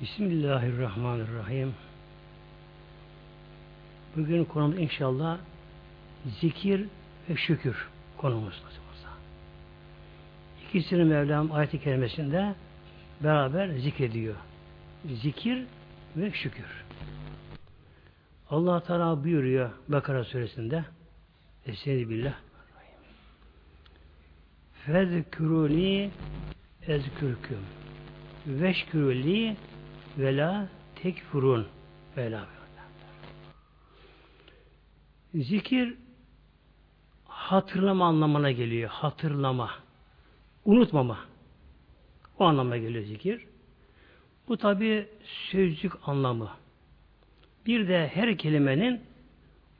Bismillahirrahmanirrahim. Bugün konumuz inşallah zikir ve şükür konumuz. İkisini Mevlam ayet-i kerimesinde beraber zikrediyor. Zikir ve şükür. Allah Teala buyuruyor Bakara suresinde Estaizu billah Fezküruni ezkürküm veşkürli ve la tekfurun ve Zikir hatırlama anlamına geliyor. Hatırlama. Unutmama. O anlamına geliyor zikir. Bu tabi sözcük anlamı. Bir de her kelimenin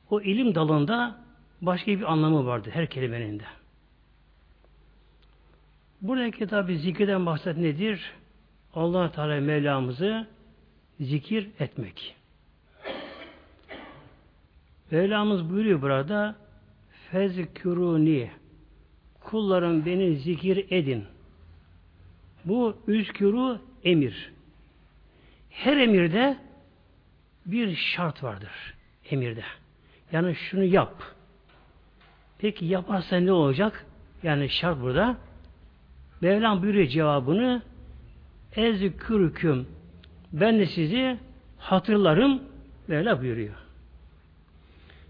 o ilim dalında başka bir anlamı vardır her kelimenin de. Buradaki tabi zikirden bahset nedir? Allah Teala Mevlamızı zikir etmek. Mevlamız buyuruyor burada fezküruni kullarım beni zikir edin. Bu üzkürü emir. Her emirde bir şart vardır. Emirde. Yani şunu yap. Peki yaparsan ne olacak? Yani şart burada. Mevlam buyuruyor cevabını ezkürküm ben de sizi hatırlarım Mevla buyuruyor.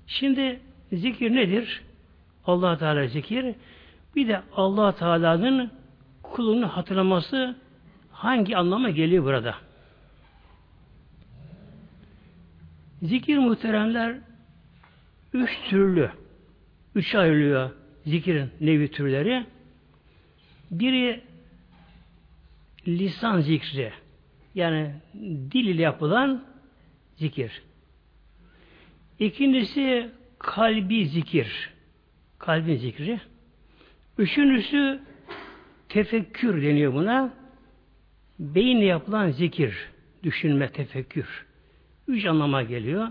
Şimdi zikir nedir? allah Teala zikir. Bir de allah Teala'nın kulunu hatırlaması hangi anlama geliyor burada? Zikir muhteremler üç türlü. Üç ayrılıyor zikirin nevi türleri. Biri lisan zikri. Yani dil ile yapılan zikir. İkincisi kalbi zikir. Kalbin zikri. Üçüncüsü tefekkür deniyor buna. Beyinle yapılan zikir. Düşünme, tefekkür. Üç anlama geliyor.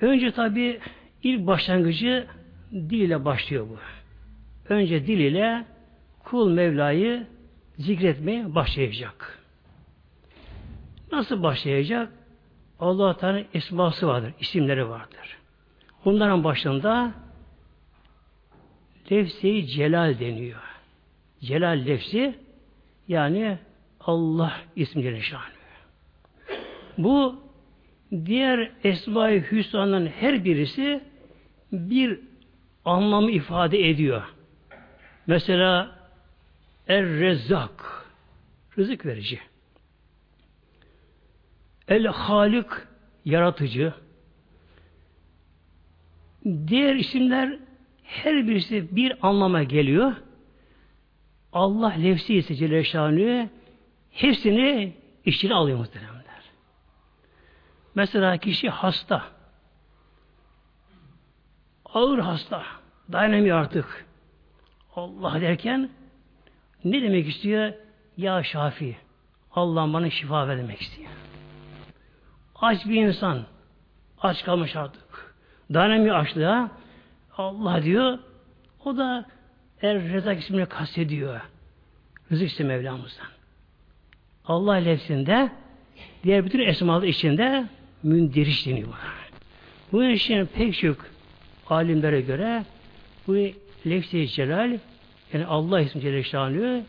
Önce tabi ilk başlangıcı dil ile başlıyor bu. Önce dil ile kul Mevla'yı zikretmeye başlayacak. Nasıl başlayacak? Allah Teala esması vardır, isimleri vardır. Bunların başında lefzi celal deniyor. Celal lefzi yani Allah ismi şanı. Bu diğer Esma-i Hüsna'nın her birisi bir anlamı ifade ediyor. Mesela Er-Rezzak rızık verici. El-Halik yaratıcı. Diğer isimler her birisi bir anlama geliyor. Allah lefsi ise Celle hepsini işçili alıyor muhteremler. Mesela kişi hasta. Ağır hasta. Dayanamıyor artık. Allah derken ne demek istiyor? Ya Şafi, Allah bana şifa vermek istiyor. Aç bir insan, aç kalmış artık. Dayanamıyor açlığa. Allah diyor, o da Er Rezak ismini kastediyor. Rızık işte Mevlamızdan. Allah lefzinde diğer bütün esmalı içinde mündiriş deniyor buna. Bu için pek çok alimlere göre bu lefzi celal yani Allah ismi Celle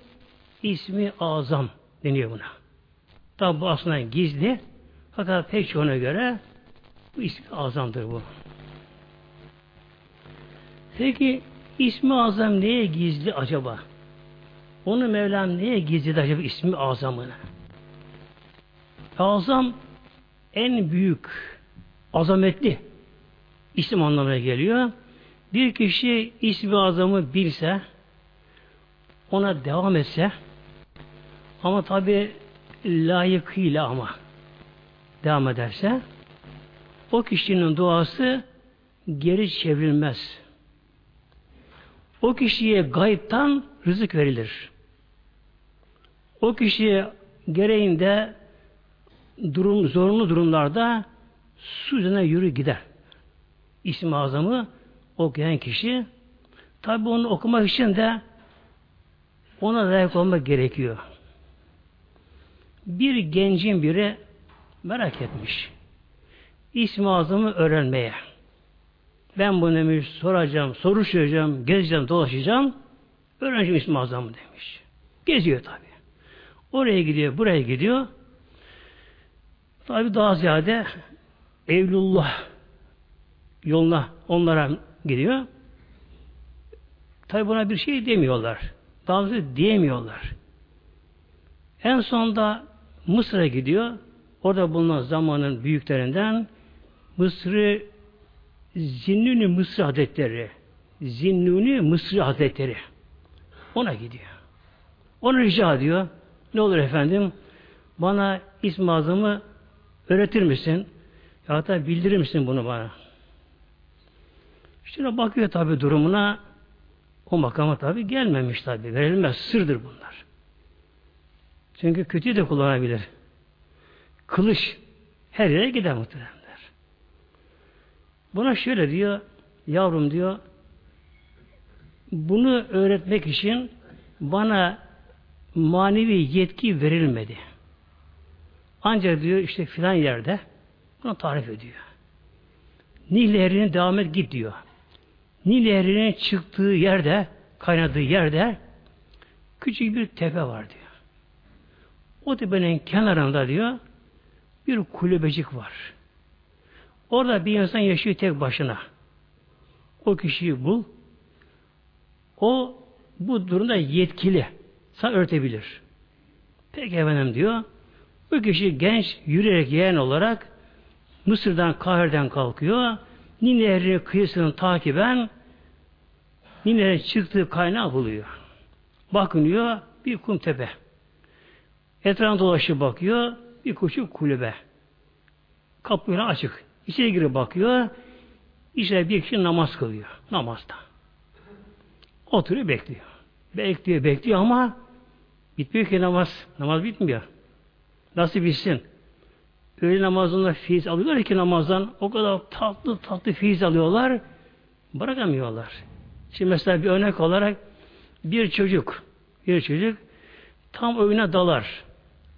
ismi azam deniyor buna. Tabi bu aslında gizli fakat pek çoğuna göre bu ismi azamdır bu. Peki ismi azam neye gizli acaba? Onu Mevlam neye gizledi acaba ismi azamını? Azam en büyük, azametli isim anlamına geliyor. Bir kişi ismi azamı bilse, ona devam etse ama tabi layıkıyla ama devam ederse o kişinin duası geri çevrilmez. O kişiye gayiptan rızık verilir. O kişiye gereğinde durum zorunlu durumlarda su üzerine yürü gider. İsmi azamı okuyan kişi tabi onu okumak için de ona layık olmak gerekiyor. Bir gencin biri merak etmiş. İsmi azamı öğrenmeye. Ben bunu demiş soracağım, soruşturacağım, gezeceğim, dolaşacağım. Öğreneceğim ismi azamı demiş. Geziyor tabi. Oraya gidiyor, buraya gidiyor. Tabi daha ziyade Evlullah yoluna onlara gidiyor. Tabi buna bir şey demiyorlar. Doğrusu diyemiyorlar. En sonunda Mısır'a gidiyor. Orada bulunan zamanın büyüklerinden Mısır'ı Zinnuni Mısır Hazretleri Zinnuni Mısır Hazretleri ona gidiyor. Onu rica ediyor. Ne olur efendim bana ism azamı öğretir misin? Ya da bildirir misin bunu bana? İşte bakıyor tabi durumuna o makama tabi gelmemiş tabi. Verilmez. Sırdır bunlar. Çünkü kötü de kullanabilir. Kılıç her yere gider muhteremler. Buna şöyle diyor, yavrum diyor, bunu öğretmek için bana manevi yetki verilmedi. Ancak diyor işte filan yerde bunu tarif ediyor. Nil Nehri'ne devam et git diyor. Nil Nehri'nin çıktığı yerde, kaynadığı yerde küçük bir tepe var diyor. O tepenin kenarında diyor bir kulübecik var. Orada bir insan yaşıyor tek başına. O kişiyi bul. O bu durumda yetkili. Sana örtebilir. Peki efendim diyor. Bu kişi genç yürüyerek yeğen olarak Mısır'dan Kahir'den kalkıyor. Nil Nehri kıyısını takiben Nil Nehri çıktığı kaynağı buluyor. Bakınıyor bir kum tepe. Etrafına dolaşıp bakıyor. Bir küçük kulübe. Kapı açık. İçeri girip bakıyor. İşte bir kişi namaz kılıyor. Namazda. Oturuyor bekliyor. Bekliyor bekliyor ama bitmiyor ki namaz. Namaz bitmiyor. Nasıl bitsin? Öğle namazında fiiz alıyorlar ki namazdan o kadar tatlı tatlı fiiz alıyorlar bırakamıyorlar. Şimdi mesela bir örnek olarak bir çocuk bir çocuk tam oyuna dalar.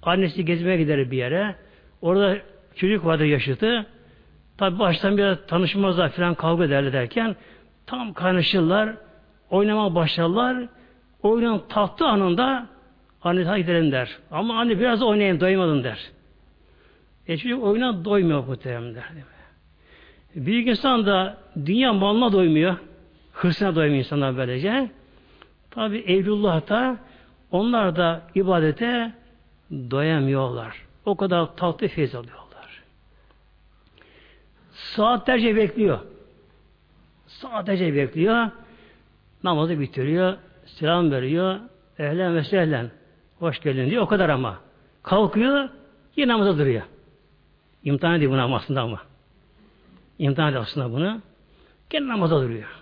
Annesi gezmeye gider bir yere. Orada çocuk vardır yaşıtı. Tabi baştan biraz tanışmazlar falan kavga ederler derken tam kaynaşırlar. Oynamaya başlarlar. Oyunun tahtı anında anne hadi gidelim der. Ama anne biraz oynayayım doymadım der. E çocuk oyuna doymuyor bu terimler. Büyük insan da dünya malına doymuyor. Hırsına doymuyor insanlar böylece. Tabi Evlullah da onlar da ibadete doyamıyorlar. O kadar tatlı feyiz alıyorlar. Saatlerce bekliyor. Saatlerce bekliyor. Namazı bitiriyor. Selam veriyor. Ehlen ve sehlen. Hoş geldin diyor. O kadar ama. Kalkıyor. Yine namaza duruyor. İmtihan ediyor bunu aslında ama. İmtihan ediyor aslında bunu. Gene namaza duruyor.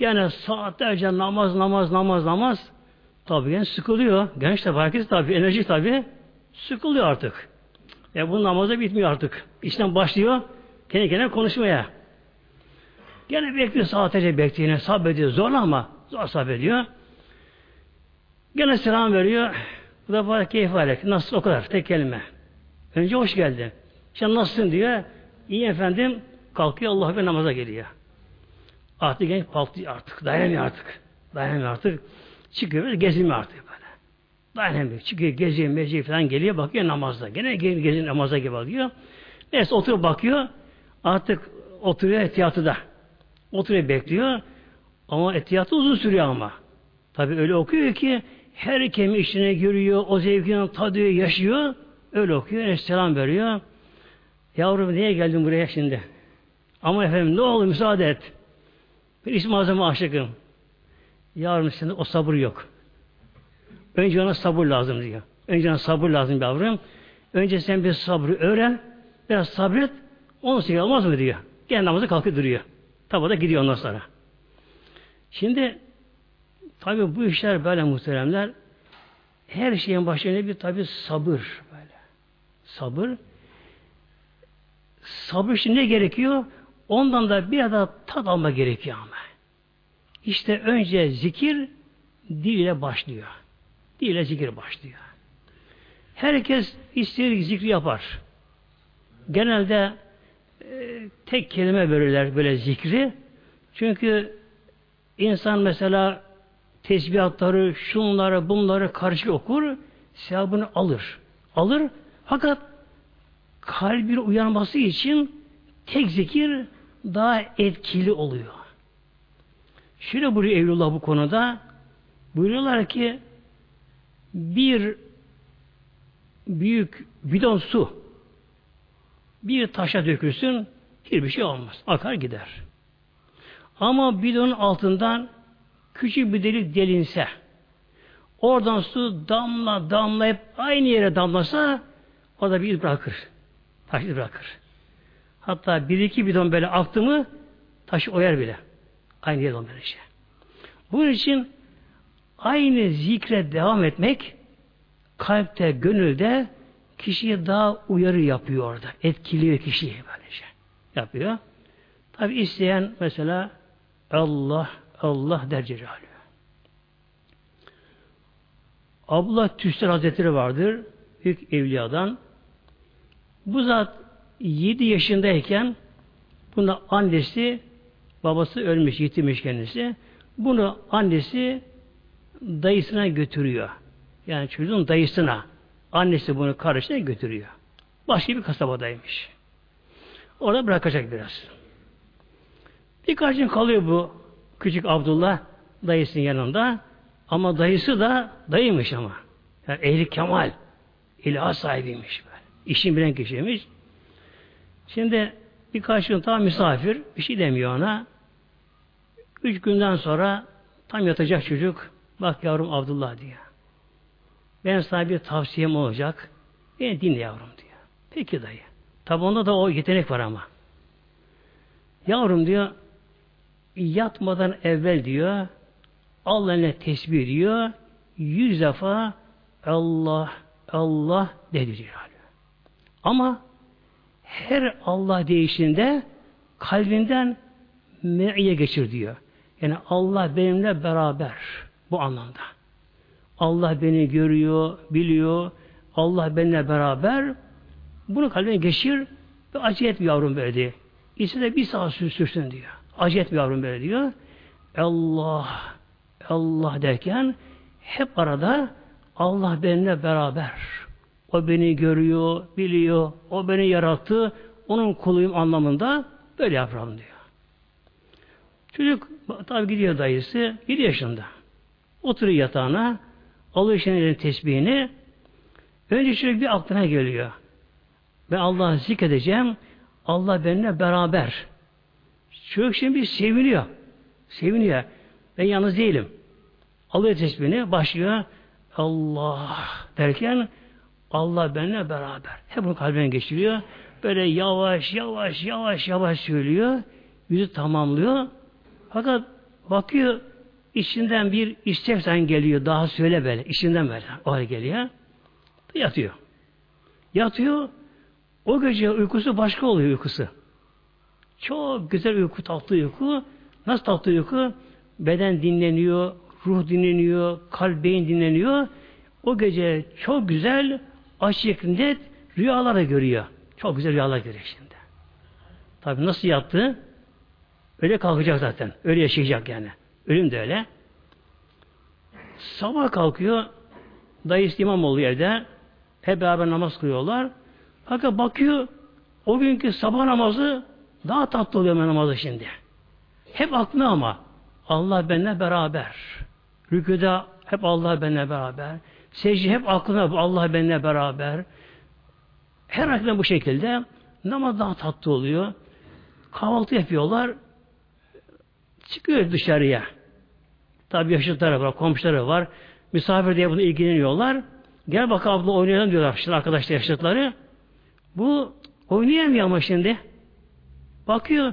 Gene saatlerce namaz, namaz, namaz, namaz. Tabi genç sıkılıyor. Genç de herkes tabi, enerji tabi sıkılıyor artık. Ya e bu namaza bitmiyor artık. İşten başlıyor, kendi kendine konuşmaya. Gene bekliyor saatlerce bekliyor. Sabrediyor. Zor ama zor sabrediyor. Gene selam veriyor. Bu bana keyif alek. Nasıl o kadar? Tek kelime. Önce hoş geldin. Sen nasılsın diyor. İyi efendim. Kalkıyor Allah bir namaza geliyor. Artık genç kalktı artık. Dayanamıyor artık. Dayanamıyor artık. Çıkıyor böyle gezilmiyor artık böyle. Dayanamıyor. Çıkıyor geziyor meciyor falan geliyor bakıyor namazda. Gene geziyor namaza gibi alıyor. Neyse oturup bakıyor. Artık oturuyor etiyatıda. Oturuyor bekliyor. Ama etiyatı uzun sürüyor ama. Tabi öyle okuyor ki her kelime içine giriyor, o zevkini tadıyor, yaşıyor. Öyle okuyor, selam veriyor. Yavrum niye geldin buraya şimdi? Ama efendim ne oldu müsaade et. Ben İsmi Azam'a aşıkım. Yavrum şimdi o sabır yok. Önce ona sabır lazım diyor. Önce ona sabır lazım yavrum. Önce sen bir sabrı öğren. Biraz sabret. Onu sonra olmaz mı diyor. Gel namazı kalkıp duruyor. Tabi da gidiyor ondan sonra. Şimdi tabi bu işler böyle muhteremler. Her şeyin başında bir tabi sabır böyle. Sabır. Sabır için ne gerekiyor? Ondan da bir daha tat alma gerekiyor ama. İşte önce zikir dil ile başlıyor. Dil ile zikir başlıyor. Herkes istediği zikri yapar. Genelde e, tek kelime verirler böyle zikri. Çünkü insan mesela tesbihatları, şunları, bunları karşı okur, sevabını alır. Alır. Fakat kalbin uyanması için tek zikir daha etkili oluyor. Şöyle buyuruyor Evlullah bu konuda. Buyuruyorlar ki bir büyük bidon su bir taşa dökülsün hiçbir şey olmaz. Akar gider. Ama bidonun altından küçük bir delik delinse oradan su damla damla hep aynı yere damlasa o da bir iz bırakır. Taş iz bırakır. Hatta bir iki bidon böyle aktı mı taşı oyar bile. Aynı yere böyle şey. Bunun için aynı zikre devam etmek kalpte, gönülde kişiye daha uyarı yapıyor orada. Etkiliyor kişiyi böylece. Yapıyor. Tabi isteyen mesela Allah, Allah der Celaluhu. Abdullah Tüster Hazretleri vardır. Büyük evliyadan. Bu zat 7 yaşındayken buna annesi babası ölmüş, yitirmiş kendisi. Bunu annesi dayısına götürüyor. Yani çocuğun dayısına. Annesi bunu kardeşine götürüyor. Başka bir kasabadaymış. Orada bırakacak biraz. Birkaç gün kalıyor bu küçük Abdullah dayısının yanında. Ama dayısı da dayıymış ama. Yani ehli kemal. İlahi sahibiymiş. Böyle. İşin bilen kişiymiş. Şimdi birkaç gün tam misafir. Bir şey demiyor ona. Üç günden sonra tam yatacak çocuk. Bak yavrum Abdullah diyor. Ben sana bir tavsiyem olacak. Beni dinle yavrum diyor. Peki dayı. Tabi onda da o yetenek var ama. Yavrum diyor yatmadan evvel diyor Allah eline tesbih diyor yüz defa Allah Allah dedi diyor. Ama her Allah değişinde kalbinden me'iye geçir diyor. Yani Allah benimle beraber bu anlamda. Allah beni görüyor, biliyor. Allah benimle beraber bunu kalbine geçir ve acı et yavrum böyle diye. İşte de bir saat sürsün diyor. Acı et yavrum böyle diyor. Allah, Allah derken hep arada Allah benimle beraber. O beni görüyor, biliyor, o beni yarattı, onun kuluyum anlamında böyle yapalım diyor. Çocuk tabi gidiyor dayısı, 7 yaşında. Oturuyor yatağına, alıyor şimdi tesbihini. Önce şöyle bir aklına geliyor. Ben Allah'ı zikredeceğim. Allah benimle beraber. Çocuk şimdi bir seviniyor. Seviniyor. Ben yalnız değilim. Alıyor tesbihini, başlıyor. Allah derken Allah benimle beraber. Hep bunu kalbine geçiriyor. Böyle yavaş yavaş yavaş yavaş söylüyor. Yüzü tamamlıyor. Fakat bakıyor içinden bir istek sen geliyor. Daha söyle böyle. İçinden böyle. O geliyor. Yatıyor. Yatıyor. O gece uykusu başka oluyor uykusu. Çok güzel uyku, tatlı uyku. Nasıl tatlı uyku? Beden dinleniyor, ruh dinleniyor, kalp, beyin dinleniyor. O gece çok güzel, açık, net rüyalar da görüyor. Çok güzel rüyalar görüyor şimdi. Tabi nasıl yattı? Öyle kalkacak zaten. Öyle yaşayacak yani. Ölüm de öyle. Sabah kalkıyor. Dayısı imam oluyor evde. Hep beraber namaz kılıyorlar. Fakat bakıyor o günkü sabah namazı daha tatlı oluyor namazı şimdi. Hep aklına ama Allah benimle beraber. Rüküde hep Allah benimle beraber. Secde hep aklına Allah benimle beraber. Her aklına bu şekilde namaz daha tatlı oluyor. Kahvaltı yapıyorlar. Çıkıyor dışarıya. Tabi yaşıtları var, komşuları var. Misafir diye bunu ilgileniyorlar. Gel bak abla oynayalım diyorlar şimdi arkadaşlar yaşıtları. Bu oynayamıyor ama şimdi. Bakıyor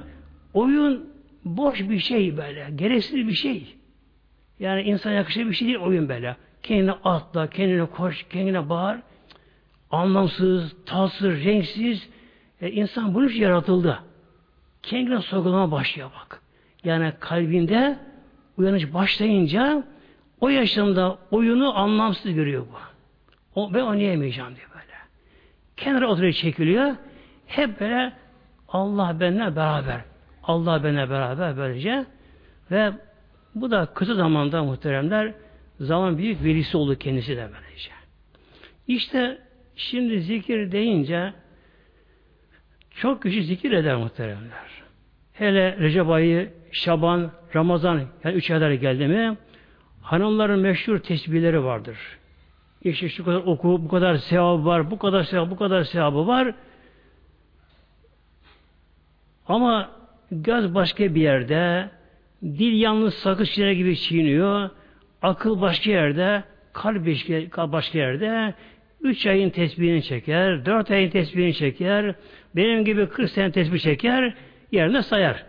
oyun boş bir şey böyle. Gereksiz bir şey. Yani insan yakışır bir şey değil oyun böyle. Kendine atla, kendine koş, kendine bağır. Anlamsız, tatsız, renksiz. E, insan bunun için yaratıldı. Kendine sorgulama başlıyor bak. Yani kalbinde uyanış başlayınca o yaşamda oyunu anlamsız görüyor bu. O, ben oynayamayacağım diyor böyle. Kenara oturuyor çekiliyor. Hep böyle Allah benimle beraber. Allah benimle beraber böylece. Ve bu da kısa zamanda muhteremler zaman büyük velisi oldu kendisi de böylece. İşte şimdi zikir deyince çok kişi zikir eder muhteremler. Hele Recep ayı, Şaban, Ramazan yani üç aylar geldi mi hanımların meşhur tesbihleri vardır. İşte şu kadar oku, bu kadar sevabı var, bu kadar sevabı, bu kadar sevabı var. Ama göz başka bir yerde, dil yalnız sakız çiğner gibi çiğniyor, akıl başka yerde, kalp başka yerde, üç ayın tesbihini çeker, dört ayın tesbihini çeker, benim gibi kırk sene tesbih çeker, yerine sayar.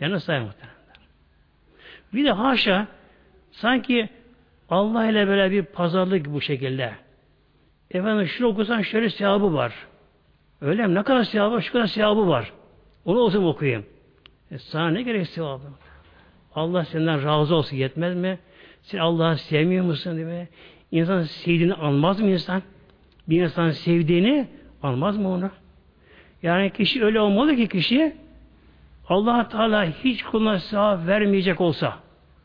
Yerine sayar muhtemelen. Bir de haşa, sanki Allah ile böyle bir pazarlık bu şekilde. Efendim şunu okusan şöyle sevabı var. Öyle mi? Ne kadar sevabı? Şu kadar sevabı var. Onu olsun okuyayım. E sana ne gerek sevabı? Allah senden razı olsun yetmez mi? Sen Allah'ı sevmiyor musun mi? İnsan sevdiğini almaz mı insan? Bir insan sevdiğini almaz mı onu? Yani kişi öyle olmalı ki kişi allah Teala hiç kuluna sevap vermeyecek olsa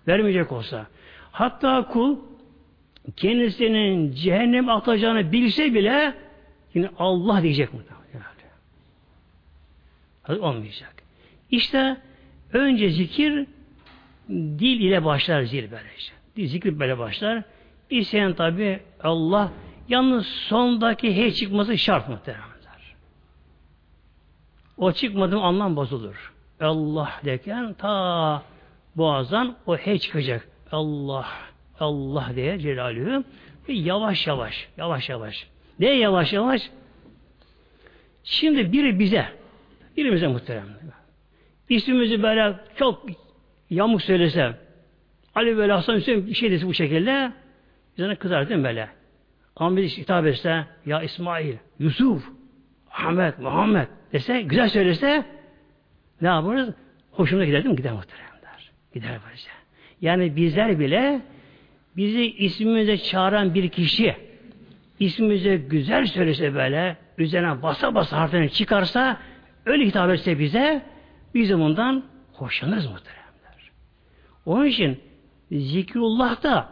vermeyecek olsa hatta kul kendisinin cehennem atacağını bilse bile yine Allah diyecek mi? Yani. Olmayacak. İşte önce zikir dil ile başlar zil böylece. Dil zikir böyle başlar. İsteyen tabi Allah yalnız sondaki he çıkması şart muhtemelenler. O çıkmadığı anlam bozulur. Allah derken ta boğazdan o he çıkacak. Allah, Allah diye Celalühü ve yavaş yavaş, yavaş yavaş. Ne yavaş yavaş? Şimdi biri bize, birimize muhterem. İsmimizi böyle çok yamuk söylese, Ali böyle Hasan Hüseyin bir şey dese bu şekilde, ona kızar değil mi böyle? Ama biz hitap etse, ya İsmail, Yusuf, Ahmet, Muhammed dese, güzel söylese, ne yaparız? Hoşumuza gider değil mi? Gider muhteremler. Gider böylece. Yani bizler bile bizi ismimize çağıran bir kişi ismimize güzel söylese böyle üzerine basa basa harflerini çıkarsa öyle hitap etse bize biz ondan hoşlanırız muhteremler. Onun için zikrullah da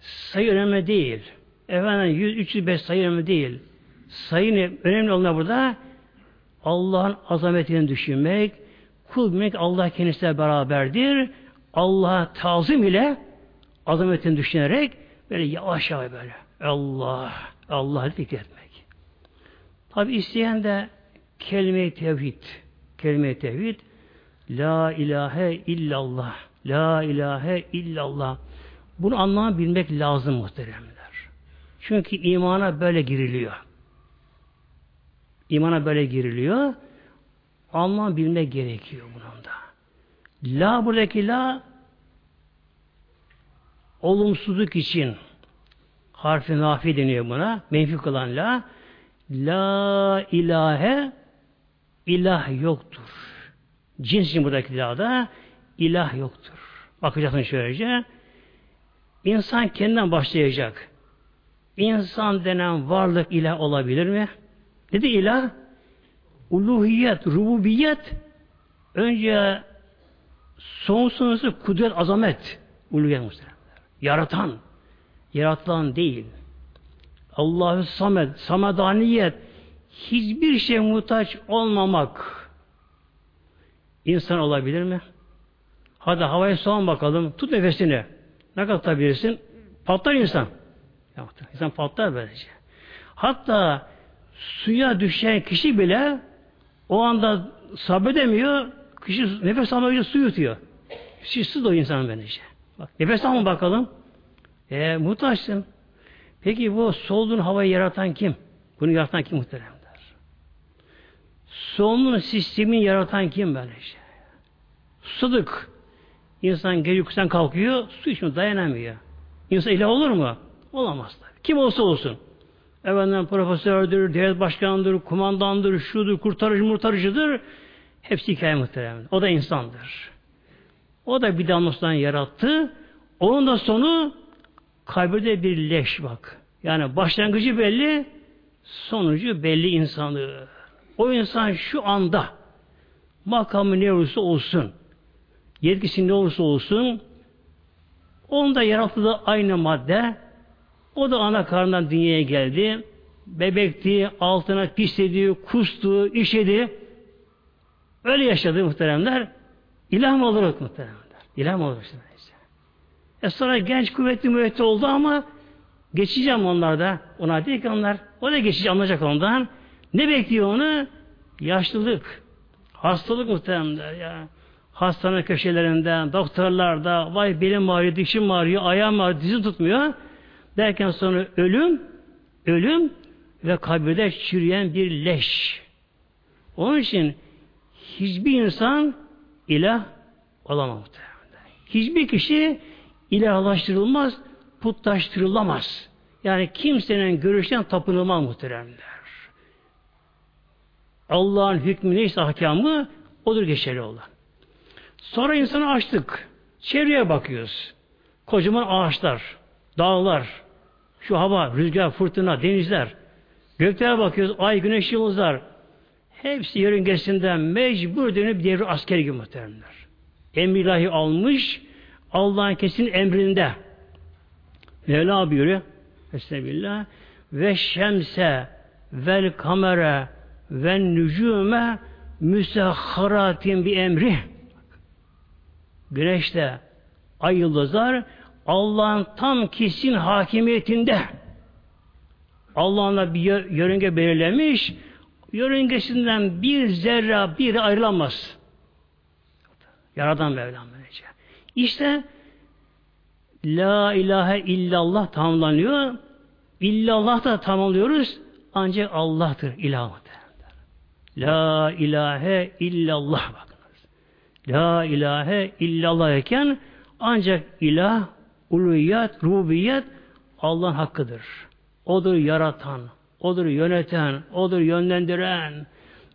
sayı önemli değil. Efendim 100, 305 sayı önemli değil. Sayı önemli olan burada Allah'ın azametini düşünmek, kul bilmek Allah kendisiyle beraberdir. Allah'a tazim ile azametini düşünerek böyle yavaş yavaş böyle Allah, Allah zikretmek. Tabi isteyen de kelime-i tevhid, kelime-i tevhid La ilahe illallah, La ilahe illallah. Bunu anlamı bilmek lazım muhteremler. Çünkü imana böyle giriliyor. İmana böyle giriliyor. Anlam bilmek gerekiyor bunun da. La buradaki la olumsuzluk için harfi nafi deniyor buna. Menfi kılan la. La ilahe ilah yoktur. Cins için buradaki la da ilah yoktur. Bakacaksın şöylece. İnsan kendinden başlayacak. İnsan denen varlık ilah olabilir mi? Dedi ilah? Uluhiyet, rububiyet önce sonsuz kudret, azamet uluhiyet muhtemelen. Yaratan, yaratılan değil. Allahü samed, samedaniyet hiçbir şey muhtaç olmamak insan olabilir mi? Hadi havaya soğan bakalım. Tut nefesini. Ne kadar tutabilirsin? Patlar insan. İnsan patlar böylece. Hatta suya düşen kişi bile o anda sabredemiyor. Kişi nefes almak su yutuyor. Şişsiz o insan böylece. Bak, nefes alma bakalım. E, muhtaçsın. Peki bu solduğun havayı yaratan kim? Bunu yaratan kim muhteremler? Solunum sistemin yaratan kim böylece? Sudık. İnsan gece uykusundan kalkıyor, su içmiyor, dayanamıyor. İnsan ilah olur mu? Olamaz tabii. Kim olsa olsun. Efendim profesördür, devlet başkanıdır, kumandandır, şudur, kurtarıcı, murtarıcıdır. Hepsi hikaye muhterem. O da insandır. O da bir damlasından yarattı. Onun da sonu kabirde bir leş bak. Yani başlangıcı belli, sonucu belli insanı. O insan şu anda makamı ne olursa olsun, yetkisi ne olursa olsun, onda yarattığı aynı madde, o da ana karnından dünyaya geldi, bebekti, altına pisledi, kustu, işedi, öyle yaşadı muhteremler, ilah mı olur muhteremler? İlah mı olur? E sonra genç, kuvvetli, müvetli oldu ama geçeceğim onlarda. Ona değil ki onlar. O da geçici anlayacak ondan. Ne bekliyor onu? Yaşlılık. Hastalık muhtemelen ya. Hastane köşelerinden, doktorlarda, vay belim ağrıyor, dişim ağrıyor, ayağım ağrıyor, dizim tutmuyor. Derken sonra ölüm, ölüm ve kabirde çürüyen bir leş. Onun için hiçbir insan ilah olamaz. Hiçbir kişi ilahlaştırılmaz, putlaştırılamaz. Yani kimsenin görüşten tapınılmaz muhteremler. Allah'ın hükmü neyse ahkamı odur geçerli olan. Sonra insanı açtık. Çevreye bakıyoruz. Kocaman ağaçlar, dağlar, şu hava, rüzgar, fırtına, denizler. Göklere bakıyoruz, ay, güneş, yıldızlar. Hepsi yörüngesinden mecbur dönüp devri asker gibi muhteremler. Emrilahi almış, Allah'ın kesin emrinde. Mevla buyuruyor. Estağfirullah. Ve şemse vel kamera ve nücume müsehharatin bir emri. Güneşte ay yıldızlar Allah'ın tam kesin hakimiyetinde. Allah'ın bir yörünge belirlemiş. Yörüngesinden bir zerre bir ayrılamaz. Yaradan Mevlam böylece. İşte La ilahe illallah tamamlanıyor. İllallah da tamamlıyoruz. Ancak Allah'tır ilah. La ilahe illallah. La ilahe illallah iken ancak ilah, uluyat, rububiyet Allah'ın hakkıdır. Odur yaratan, odur yöneten, odur yönlendiren.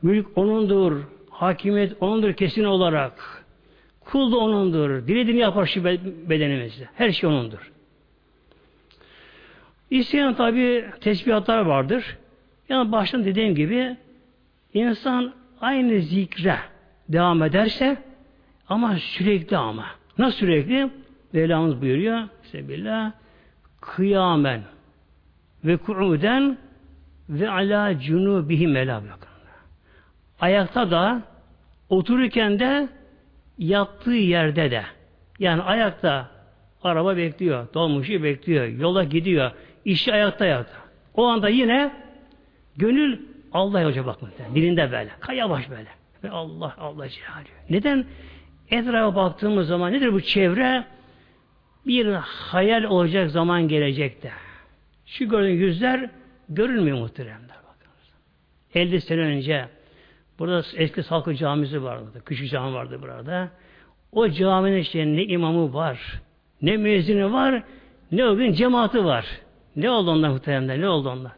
Mülk O'nundur, hakimiyet O'nundur kesin olarak. Kul da O'nundur. Dilediğini yapar şu bedenimizde. Her şey O'nundur. İsteyen tabi tesbihatlar vardır. Yani baştan dediğim gibi insan aynı zikre devam ederse ama sürekli ama. Nasıl sürekli? Mevlamız buyuruyor. Sebillah kıyamen ve ku'uden ve ala cunubihi mela Ayakta da otururken de yattığı yerde de yani ayakta araba bekliyor, dolmuşu bekliyor, yola gidiyor, işi ayakta ayakta. O anda yine gönül Allah Hoca bakmak. Dilinde böyle. Kaya baş böyle. Ve Allah Allah cihaliyor. Neden? Etrafa baktığımız zaman nedir bu çevre? Bir hayal olacak zaman gelecekte. Şu gördüğün yüzler görünmüyor muhteremler. Bakınız. 50 sene önce Burada eski Salkı Camisi vardı. Küçük cami vardı burada. O caminin işte ne imamı var, ne müezzini var, ne o gün cemaati var. Ne oldu onlar muhtemelen? Ne oldu onlar?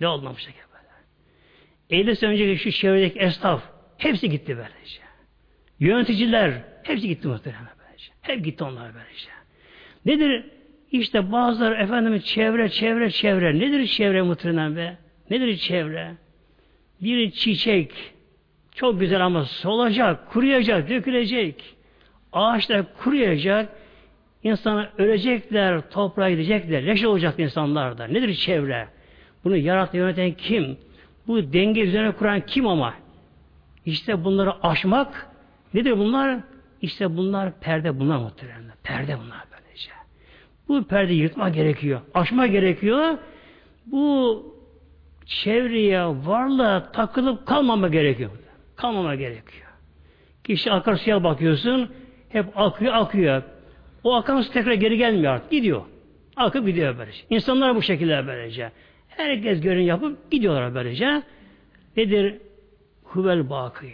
Ne oldu onlar bu şekilde böyle? 50 sene önceki şu çevredeki esnaf hepsi gitti böylece. Yöneticiler hepsi gitti muhtemelen böylece. Hep gitti onlar böylece. Nedir? İşte bazıları efendim çevre, çevre, çevre. Nedir çevre muhtemelen be? Nedir çevre? Bir çiçek, çok güzel ama solacak, kuruyacak, dökülecek. Ağaçlar kuruyacak. İnsanlar ölecekler, toprağa gidecekler. Leş olacak insanlar da. Nedir çevre? Bunu yarattı, yöneten kim? Bu denge üzerine kuran kim ama? İşte bunları aşmak nedir bunlar? İşte bunlar perde bunlar muhtemelen. Perde bunlar böylece. Bu perde yırtma gerekiyor. Aşma gerekiyor. Bu çevreye, varlığa takılıp kalmama gerekiyor kalmama gerekiyor. Kişi akarsuya bakıyorsun, hep akıyor, akıyor. O akan su tekrar geri gelmiyor artık. Gidiyor. Akıp gidiyor böylece. İnsanlar bu şekilde böylece. Herkes görün yapıp gidiyorlar böylece. Nedir? Huvel bakı.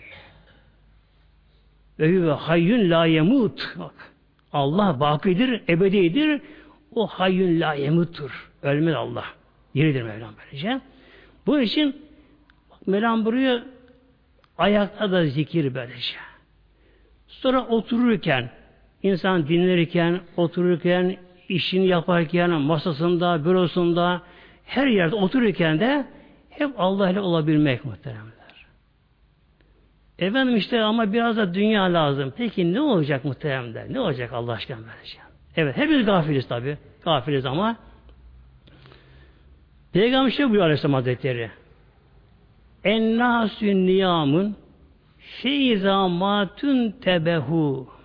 Ve huve hayyun la yemut. Bak. Allah bakidir, ebedidir. O hayyun la yemuttur. Ölmez Allah. Yeridir Mevlam böylece. Bu için Mevlam buraya Ayakta da zikir böylece. Sonra otururken, insan dinlerken, otururken, işini yaparken, masasında, bürosunda, her yerde otururken de hep Allah ile olabilmek muhteremler. Efendim işte ama biraz da dünya lazım. Peki ne olacak muhteremler? Ne olacak Allah aşkına böylece? Evet hepimiz gafiliz tabi. Gafiliz ama Peygamber şey buyuruyor Aleyhisselam Hazretleri. Ennâsün niyamun feyzâ matun tebehu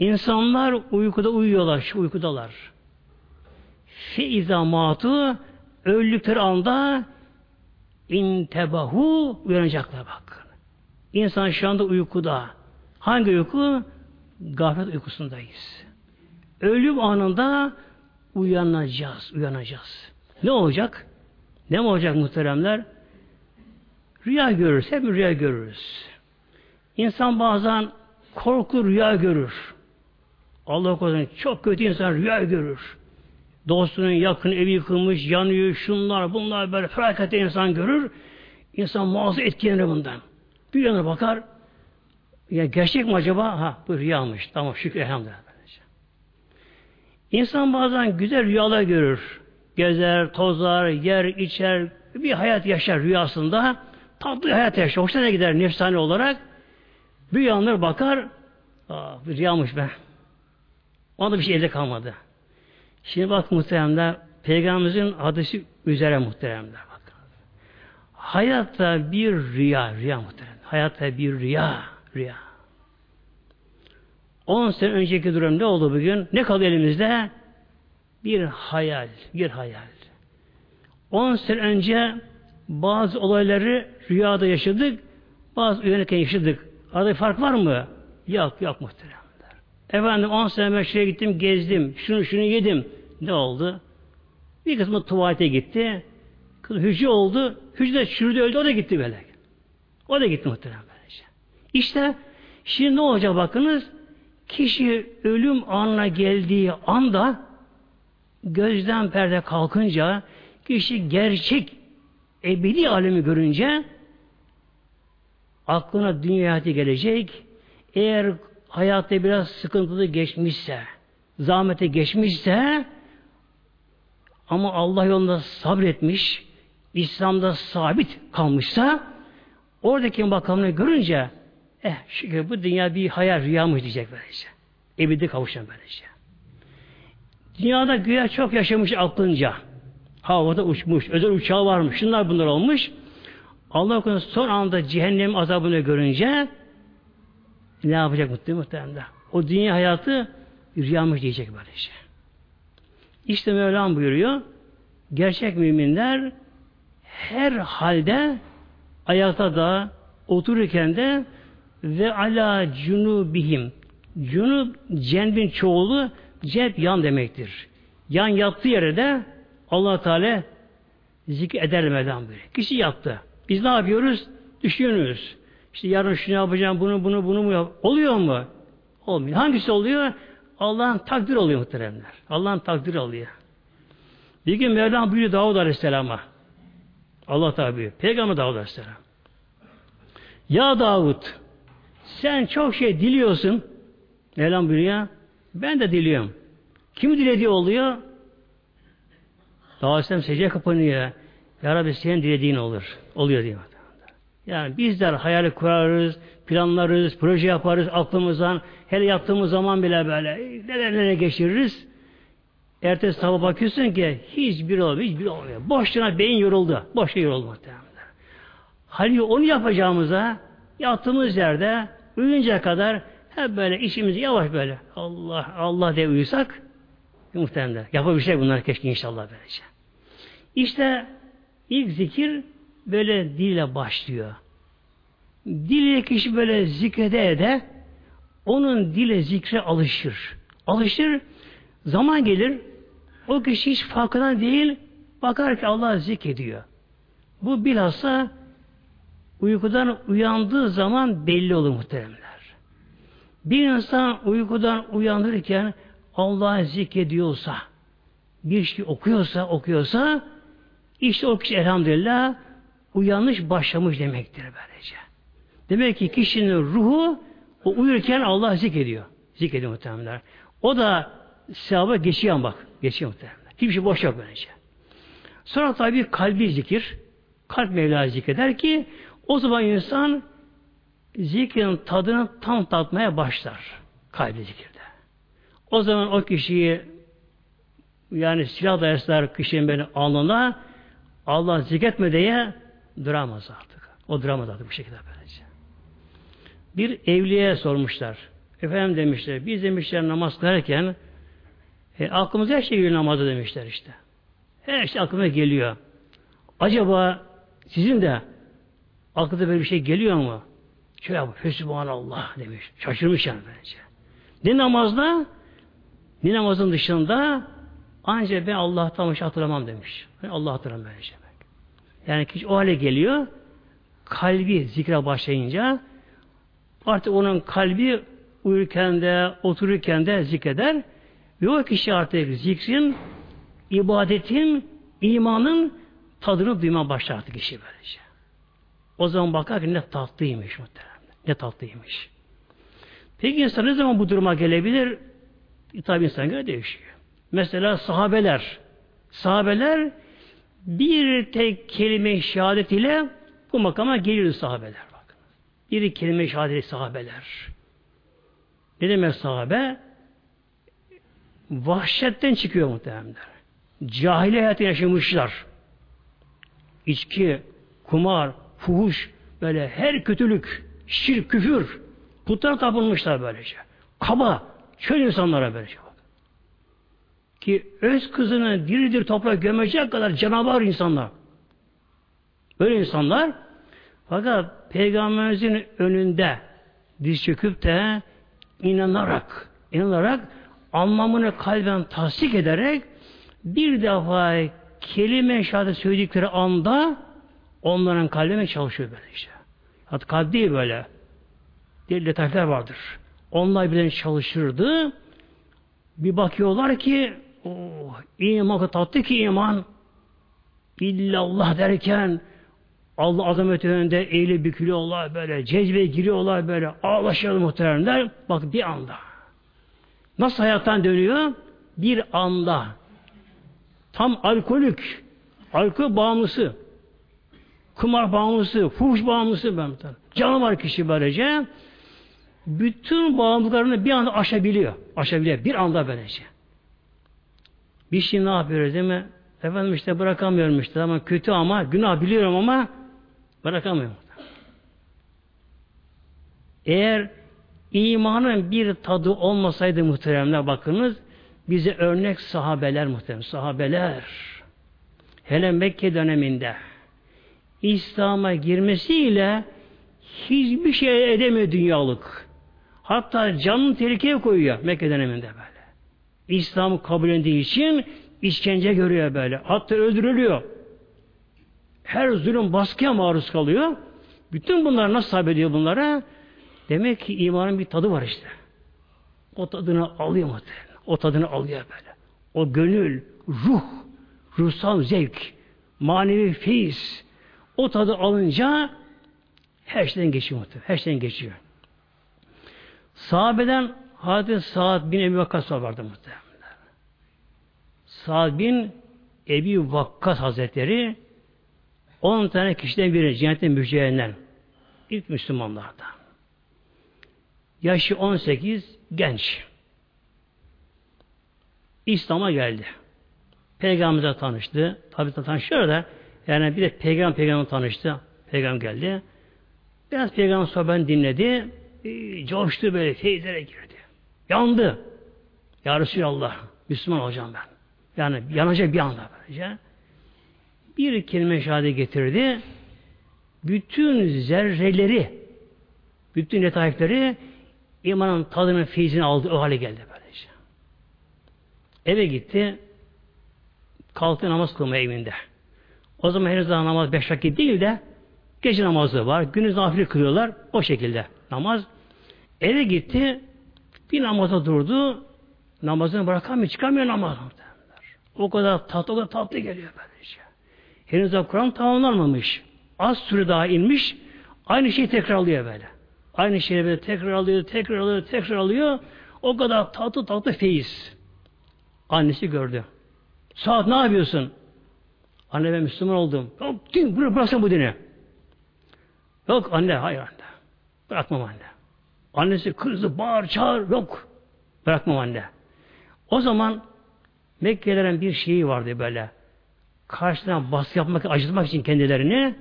İnsanlar uykuda uyuyorlar, şu uykudalar. Feyzâ matu öldükleri anda intebahu uyanacaklar bak. İnsan şu anda uykuda. Hangi uyku? Gaflet uykusundayız. Ölüm anında uyanacağız, uyanacağız. Ne olacak? Ne olacak muhteremler? Rüya görürüz. Hep rüya görürüz. İnsan bazen korku rüya görür. Allah korusun çok kötü insan rüya görür. Dostunun yakın evi yıkılmış, yanıyor, şunlar, bunlar böyle felaket insan görür. İnsan muazzam etkilenir bundan. Bir yana bakar, ya gerçek mi acaba? Ha bu rüyamış. Tamam şükür elhamdülillah. İnsan bazen güzel rüyalar görür. Gezer, tozar, yer, içer, bir hayat yaşar rüyasında. Tatlı hayat yaşar. Hoşuna gider nefsane olarak. Bir yanlar bakar, Aa, bir rüyamış be. Onda bir şey elde kalmadı. Şimdi bak muhteremler, Peygamberimizin hadisi üzere muhteremler. Bak. Hayatta bir rüya, rüya muhterem. Hayatta bir rüya, rüya. 10 sene önceki durum ne oldu bugün? Ne kaldı elimizde? Bir hayal, bir hayal. 10 sene önce bazı olayları rüyada yaşadık, bazı uyanıkken yaşadık. Arada fark var mı? Yok, yok muhteremler. Efendim 10 sene şuraya gittim, gezdim, şunu şunu yedim. Ne oldu? Bir kısmı tuvalete gitti. Kız hücre oldu. Hücre çürüdü öldü. O da gitti böyle. O da gitti muhtemelen böylece. İşte şimdi ne olacak bakınız? Kişi ölüm anına geldiği anda gözden perde kalkınca kişi gerçek ebedi alemi görünce aklına dünya hayatı gelecek. Eğer hayatta biraz sıkıntılı geçmişse, zahmete geçmişse ama Allah yolunda sabretmiş, İslam'da sabit kalmışsa oradaki makamını görünce eh şükür bu dünya bir hayal rüyamış diyecek böylece. Ebedi kavuşan böylece. Dünyada güya çok yaşamış aklınca. Havada uçmuş, özel uçağı varmış, şunlar bunlar olmuş. Allah korusun son anda cehennem azabını görünce ne yapacak muhtemelen? O dünya hayatı rüyamış diyecek böylece. İşte Mevlam buyuruyor. Gerçek müminler her halde ayakta da otururken de ve ala cunubihim cunub cenbin çoğulu cep yan demektir. Yan yattığı yere de allah Teala zikir eder Mevlam böyle. Kişi yattı. Biz ne yapıyoruz? Düşünüyoruz. İşte yarın şunu yapacağım, bunu, bunu, bunu mu yap? Oluyor mu? Olmuyor. Hangisi oluyor? Allah'ın takdir oluyor muhteremler. Allah'ın takdiri oluyor. Bir gün Mevlam buyuruyor Davud Aleyhisselam'a. Allah tabi. Peygamber Davud Aleyhisselam. Ya Davud sen çok şey diliyorsun. Mevlam buyuruyor. Ben de diliyorum. Kimi dilediği oluyor? Davud Aleyhisselam secdeye kapanıyor. Ya Rabbi senin dilediğin olur. Oluyor diyor. Yani bizler hayal kurarız, planlarız, proje yaparız aklımızdan. Hele yaptığımız zaman bile böyle neler neler geçiririz. Ertesi sabah bakıyorsun ki hiçbir olmuyor, hiçbir olmuyor. Boşluğuna beyin yoruldu. Boşluğa yoruldu muhtemelen. Halbuki onu yapacağımıza yattığımız yerde uyuyunca kadar hep böyle işimizi yavaş böyle Allah Allah diye uyusak muhtemelen yapabilecek bunlar keşke inşallah böylece. İşte ilk zikir böyle dille başlıyor. Dille kişi böyle zikrede ede onun dile zikre alışır. Alışır zaman gelir o kişi hiç farkına değil bakar ki Allah zikrediyor. Bu bilhassa uykudan uyandığı zaman belli olur muhteremler. Bir insan uykudan uyanırken Allah'ı zikrediyorsa, bir şey okuyorsa, okuyorsa, işte o kişi elhamdülillah uyanış başlamış demektir böylece. Demek ki kişinin ruhu o uyurken Allah zikrediyor. Zikrediyor muhtemelen. O da sevaba geçiyor bak. Geçiyor muhtemelen. Hiçbir şey boş yok böylece. Sonra tabi kalbi zikir. Kalp Mevla zikreder ki o zaman insan zikrin tadını tam tatmaya başlar. Kalbi zikirde. O zaman o kişiyi yani silah dayasalar kişinin böyle alnına Allah zikretme diye duramaz artık. O duramaz artık bu şekilde böylece. Bir evliye sormuşlar. Efendim demişler, biz demişler namaz kılarken e, aklımıza her şey geliyor namazda demişler işte. Her şey aklıma geliyor. Acaba sizin de aklınıza böyle bir şey geliyor mu? Şöyle yapıyor. Fesubhanallah demiş. Şaşırmış yani bence. Ne namazda ne namazın dışında ancak ben Allah'tan bir hatırlamam demiş. Ben Allah hatırlamam bence. Yani kişi o hale geliyor kalbi zikre başlayınca artık onun kalbi uyurken de otururken de zikreder o kişi artık zikrin ibadetin, imanın tadını duyma başlar artık kişi böylece. O zaman bakar ki ne tatlıymış muhtemelen. Ne tatlıymış. Peki insan ne zaman bu duruma gelebilir? E, tabi insan göre değişiyor. Mesela sahabeler. Sahabeler bir tek kelime şehadet ile bu makama geliyor sahabeler. Bakın. Bir kelime şehadet sahabeler. Ne demek sahabe? Vahşetten çıkıyor muhtemelenler. Cahili hayatı yaşamışlar. İçki, kumar, fuhuş, böyle her kötülük, şirk, küfür, putlara tapınmışlar böylece. Kaba, şöyle insanlara böylece bak. Ki öz kızını diridir toprağa gömecek kadar canavar insanlar. Böyle insanlar fakat peygamberimizin önünde diz çöküp de inanarak inanarak anlamını kalben tasdik ederek bir defa kelime şehadet söyledikleri anda onların kalbine çalışıyor böyle işte. Hatta kalp değil böyle. Diğer detaylar vardır. Onlar bile çalışırdı. Bir bakıyorlar ki oh, iman tatlı ki iman illallah derken Allah azameti önünde eğili bükülüyorlar böyle, cezbeye giriyorlar böyle, ağlaşıyorlar muhteremler. Bak bir anda. Nasıl hayattan dönüyor? Bir anda. Tam alkolik, alkol bağımlısı, kumar bağımlısı, fuhuş bağımlısı ben Canavar kişi böylece bütün bağımlılıklarını bir anda aşabiliyor. Aşabiliyor. Bir anda böylece. Bir şey ne yapıyoruz değil mi? Efendim işte bırakamıyorum işte ama kötü ama günah biliyorum ama Bırakamıyor. Eğer imanın bir tadı olmasaydı muhteremler bakınız bize örnek sahabeler muhterem sahabeler hele Mekke döneminde İslam'a girmesiyle hiçbir şey edemiyor dünyalık. Hatta canını tehlikeye koyuyor Mekke döneminde böyle. İslam'ı kabul ettiği için işkence görüyor böyle. Hatta öldürülüyor her zulüm baskıya maruz kalıyor. Bütün bunlar nasıl sabediyor bunlara? Demek ki imanın bir tadı var işte. O tadını alıyor mu? O tadını alıyor böyle. O gönül, ruh, ruhsal zevk, manevi feyiz. O tadı alınca her şeyden geçiyor muhtemelen. Her şeyden geçiyor. Sahabeden Hazreti Sa'd bin Ebi Vakkas vardı muhtemelen. Sa'd bin Ebi Vakkas Hazretleri 10 tane kişiden biri cennetten müjdelenen ilk Müslümanlarda. Yaşı 18 genç. İslam'a geldi. Peygamber'e tanıştı. Tabi tanışıyor da yani bir de peygamber peygamber tanıştı. Peygamber geldi. Biraz peygamber sohbetini dinledi. E, coştu böyle feyizlere girdi. Yandı. Ya Resulallah Müslüman olacağım ben. Yani yanacak bir anda böylece bir kelime şehadet getirdi. Bütün zerreleri, bütün letaifleri imanın tadının feyzini aldı. O hale geldi böylece. Eve gitti. Kalktı namaz kılmaya evinde. O zaman henüz daha namaz beş vakit değil de gece namazı var. Gündüz nafile kılıyorlar. O şekilde namaz. Eve gitti. Bir namaza durdu. Namazını bırakamıyor. Çıkamıyor namaz. O kadar tatlı, o kadar tatlı geliyor böylece. Henüz daha Kur'an tamamlanmamış. Az süre daha inmiş. Aynı şeyi tekrarlıyor böyle. Aynı şeyi tekrar alıyor, tekrar alıyor, tekrar alıyor. O kadar tatlı tatlı feyiz. Annesi gördü. Saat ne yapıyorsun? Anne ben Müslüman oldum. Yok din, bırak, bu dini. Yok anne, hayır anne. Bırakmam anne. Annesi kızı bağır çağır, yok. Bırakmam anne. O zaman Mekkelilerin bir şeyi vardı böyle. Karşıdan baskı yapmak, acıtmak için kendilerini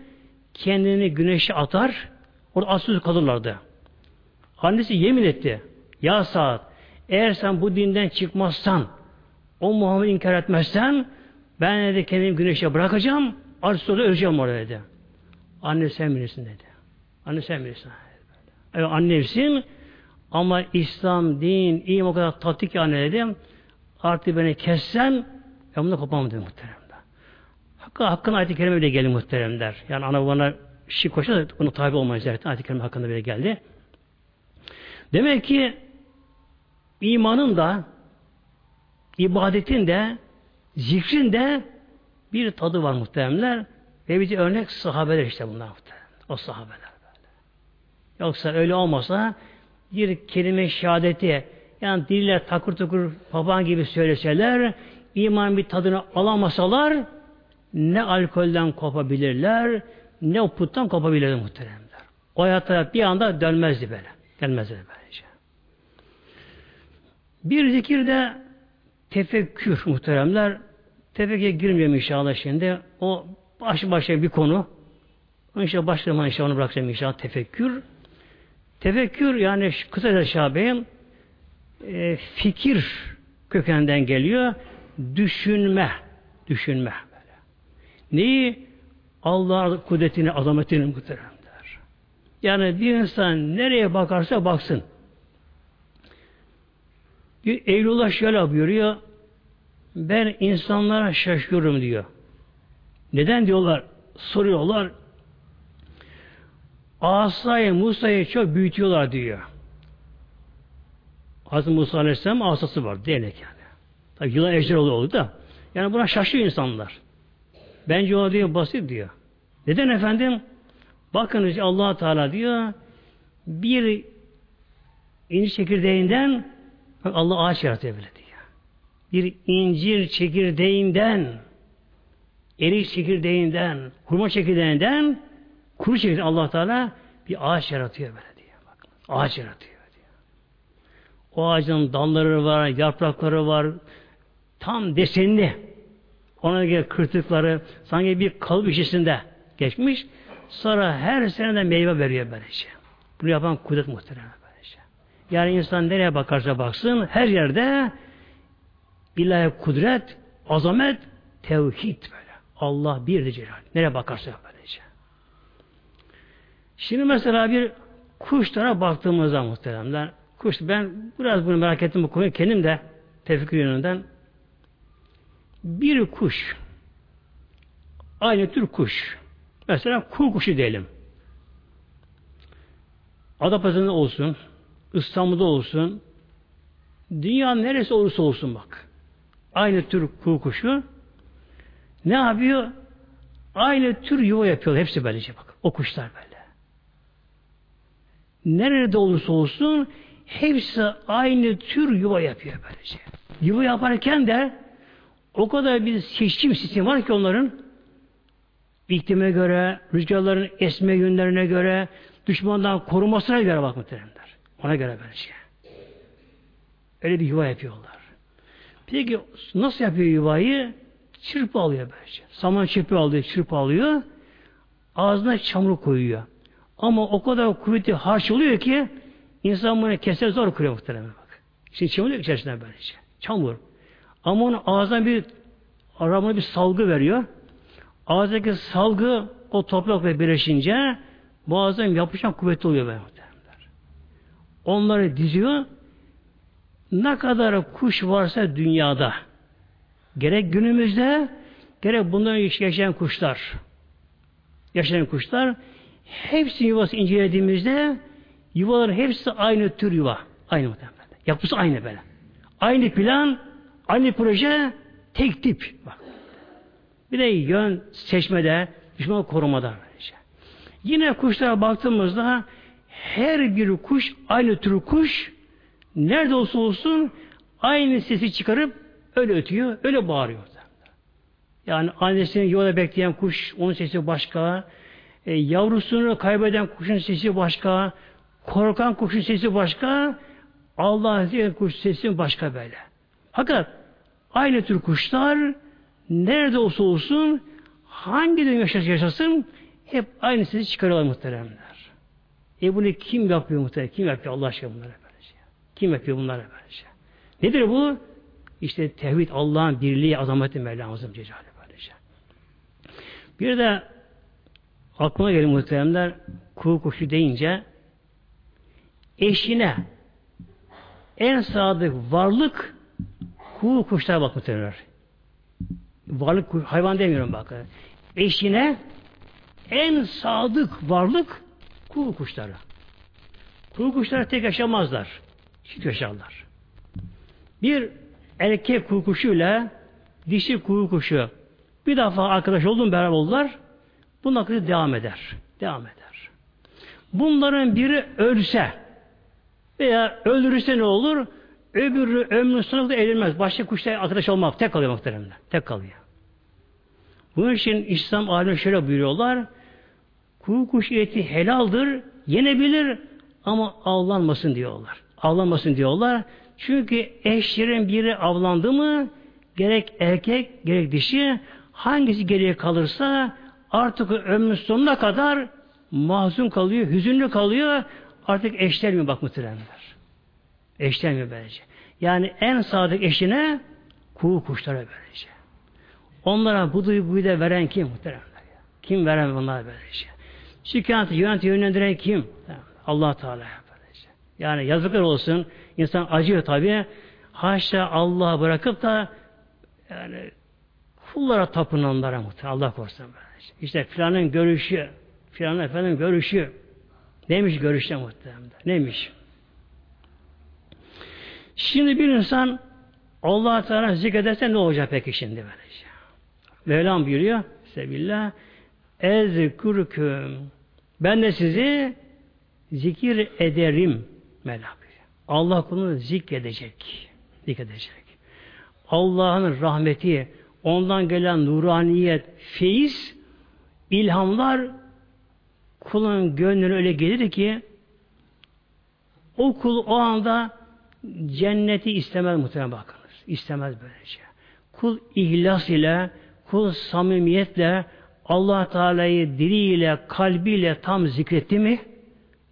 kendini güneşe atar, orada asıl kalırlardı. Annesi yemin etti. Ya saat, eğer sen bu dinden çıkmazsan, o Muhammed inkar etmezsen, ben de kendimi güneşe bırakacağım, arsız öleceğim orada dedi. Anne sen bilirsin dedi. Anne sen bilirsin. Evet annemsin ama İslam, din, ilim o kadar tatlı ki anne dedim. Artık beni kessen ben bunu kopamam dedim muhteremler. Hakkı, hakkın ayet-i kerime bile geldi muhteremler. Yani ana bana şi koşa da bunu tabi olmayız zaten. Ayet-i kerime hakkında bile geldi. Demek ki imanın da ibadetin de zikrin de bir tadı var muhteremler. Ve bir örnek sahabeler işte bunlar muhteremler. O sahabeler böyle. Yoksa öyle olmasa bir kelime şehadeti yani dille takır takır papağan gibi söyleseler iman bir tadını alamasalar ne alkolden kopabilirler ne puttan kopabilirler muhteremler. O hayata bir anda dönmezdi böyle. Gelmezdi böylece. Bir zikir de tefekkür muhteremler. Tefekküre girmiyorum inşallah şimdi. O baş başa bir konu. İnşallah başlama inşallah onu bırakacağım inşallah tefekkür. Tefekkür yani kısaca şabeyim e, fikir kökenden geliyor. Düşünme. Düşünme. Böyle. Neyi? Allah'ın kudretini, azametini muhteremler. Yani bir insan nereye bakarsa baksın. Bir Eylullah şöyle buyuruyor. Ben insanlara şaşıyorum diyor. Neden diyorlar? Soruyorlar. Asayı, Musa'yı çok büyütüyorlar diyor. Hazreti Musa Aleyhisselam asası var. Değnek yani. Tabi yılan ejder oldu da. Yani buna şaşıyor insanlar. Bence o diyor basit diyor. Neden efendim? Bakınız allah Teala diyor bir incir çekirdeğinden Allah ağaç yaratıyor böyle diyor. Bir incir çekirdeğinden erik çekirdeğinden, hurma çekirdeğinden kuru çekirdeğinden allah Teala bir ağaç yaratıyor böyle diyor. Bakın, ağaç yaratıyor. O ağacın dalları var, yaprakları var. Tam desenli. Ona göre kırtıkları sanki bir kalıp içerisinde geçmiş. Sonra her sene de meyve veriyor böylece. Bunu yapan kudret muhtemelen böylece. Yani insan nereye bakarsa baksın her yerde ilahi kudret, azamet, tevhid böyle. Allah bir celal. Nereye bakarsa böylece. Şimdi mesela bir kuşlara baktığımızda muhteremler Kuş, ben biraz bunu merak ettim bu konuyu kendim de tefekkür yönünden. Bir kuş, aynı tür kuş, mesela kul kuşu diyelim. Adapazarı'nda olsun, İstanbul'da olsun, dünyanın neresi olursa olsun bak. Aynı tür kul kuşu ne yapıyor? Aynı tür yuva yapıyorlar. Hepsi böylece bak. O kuşlar böyle. Nerede olursa olsun Hepsi aynı tür yuva yapıyor böylece. Yuva yaparken de o kadar bir seçim sistemi var ki onların iklime göre, rüzgarların esme yönlerine göre, düşmandan korumasına göre bak muhteremler. Ona göre böylece. Öyle bir yuva yapıyorlar. Peki nasıl yapıyor yuvayı? Çırpı alıyor böylece. Saman çırpı alıyor, çırpı alıyor. Ağzına çamur koyuyor. Ama o kadar kuvvetli harç oluyor ki İnsan bunu keser zor kırıyor muhtemelen bak. Şimdi çamur yok içerisinde böylece. Çamur. Ama onun ağzına bir aramına bir salgı veriyor. Ağızdaki salgı o toprakla birleşince boğazdan yapışan kuvvetli oluyor böyle. Onları diziyor. Ne kadar kuş varsa dünyada gerek günümüzde gerek bundan yaşayan kuşlar yaşayan kuşlar hepsi yuvası incelediğimizde Yuvaların hepsi aynı tür yuva. Aynı muhtemelen. Yapısı aynı böyle. Aynı plan, aynı proje, tek tip. Bak. Bir de yön seçmede, düşman korumada. Yine kuşlara baktığımızda her bir kuş, aynı tür kuş, nerede olsa olsun aynı sesi çıkarıp öyle ötüyor, öyle bağırıyor. Yani annesini yolda bekleyen kuş, onun sesi başka. E, yavrusunu kaybeden kuşun sesi başka. Korkan kuşun sesi başka. Allah zikir kuş sesi başka böyle. Fakat aynı tür kuşlar nerede olsa olsun hangi dünya yaşasın hep aynı sesi çıkarıyorlar muhteremler. E bunu kim yapıyor muhterem? Kim yapıyor Allah aşkına bunları böylece? Kim yapıyor bunları böylece? Nedir bu? İşte tevhid Allah'ın birliği azameti Mevlamızın Cecali böylece. Bir de aklıma gelin muhteremler kuğu kuşu deyince eşine en sadık varlık kuğu kuşlar bak muhteremler. Varlık hayvan demiyorum bak. Eşine en sadık varlık kuğu kuşları. Kuğu kuşları tek yaşamazlar. Çift yaşarlar. Bir erkek kuğu kuşuyla dişi kuğu kuşu bir defa arkadaş oldum beraber oldular. Bunun akışı devam eder. Devam eder. Bunların biri ölse veya öldürürse ne olur? Öbürü ömrünün sonunda evlenmez. Başka kuşla arkadaş olmaz. Tek kalıyor muhteremler. Tek kalıyor. Bunun için İslam alimleri şöyle buyuruyorlar. Kuğu kuş eti helaldir, yenebilir ama avlanmasın diyorlar. Avlanmasın diyorlar. Çünkü eşlerin biri avlandı mı gerek erkek gerek dişi hangisi geriye kalırsa artık ömrün sonuna kadar mahzun kalıyor, hüzünlü kalıyor. Artık eşlenmiyor bak muhteremler. Eşlenmiyor böylece. Yani en sadık eşine kuğu kuşlara böylece. Onlara bu duyguyu da veren kim muhteremler? Kim veren bunlar böylece? Şikayeti yönet yönlendiren kim? Allah Teala böylece. Yani yazıklar olsun. İnsan acıyor tabi. Haşa Allah'ı bırakıp da yani kullara tapınanlara muhtemelen. Allah korusun böylece. İşte filanın görüşü, filanın efendim görüşü. Neymiş görüşte muhtemelen? Neymiş? Şimdi bir insan Allah Teala zikrederse ne olacak peki şimdi böylece? Mevlam buyuruyor. Sebillah. Ezkurküm. Ben de sizi zikir ederim. Mevlam buyuruyor. Allah kulunu zikredecek. Zikredecek. Allah'ın rahmeti, ondan gelen nuraniyet, feyiz, ilhamlar kulun gönlüne öyle gelir ki o kul o anda cenneti istemez muhtemelen bakınız. İstemez böylece. Kul ihlas ile, kul samimiyetle Allah Teala'yı diliyle, kalbiyle tam zikretti mi?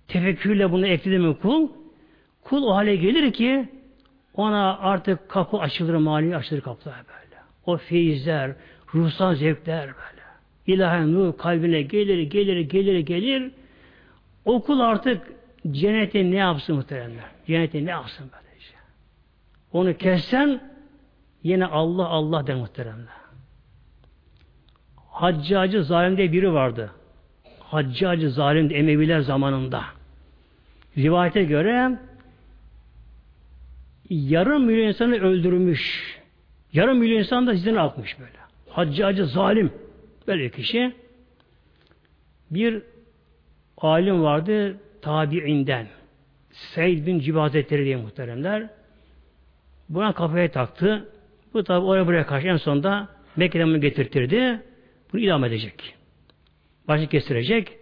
Tefekkürle bunu ekledi mi kul? Kul o hale gelir ki ona artık kapı açılır, mali açılır kapılar böyle. O feyizler, ruhsal zevkler böyle. İlahi nur kalbine gelir, gelir, gelir, gelir. O kul artık cennete ne yapsın muhteremler? Cennete ne yapsın böyle işte. Onu kessen yine Allah Allah de muhteremler. Haccacı zalimde biri vardı. Haccacı zalim Emeviler zamanında. Rivayete göre yarım milyon insanı öldürmüş. Yarım milyon insan da zina atmış böyle. Haccacı zalim. Böyle kişi. Bir alim vardı tabiinden. Seyyid bin Cibazetleri diye muhteremler. Buna kafaya taktı. Bu tabi oraya buraya karşı en sonunda Mekke'den bunu getirtirdi. Bunu idam edecek. Başı kestirecek.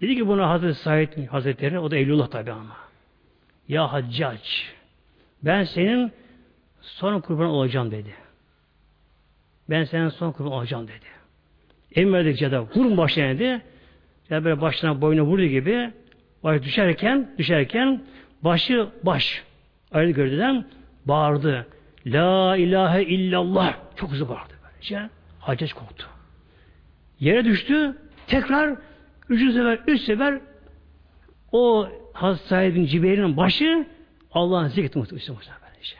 Dedi ki buna Hazreti Said Hazretleri, o da Eylullah tabi ama. Ya Haccac, ben senin son kurban olacağım dedi. Ben senin son kurban olacağım dedi. Emredikçe de vurun başına dedi. Ya böyle başına boynu vurdu gibi baş düşerken düşerken başı baş ayrı gördüden bağırdı. La ilahe illallah. Çok hızlı bağırdı böylece. Haccac korktu. Yere düştü. Tekrar üçüncü sefer, üç sefer o Hazreti Said Cibeyr'in başı Allah'ın zikri muhtemelen böylece.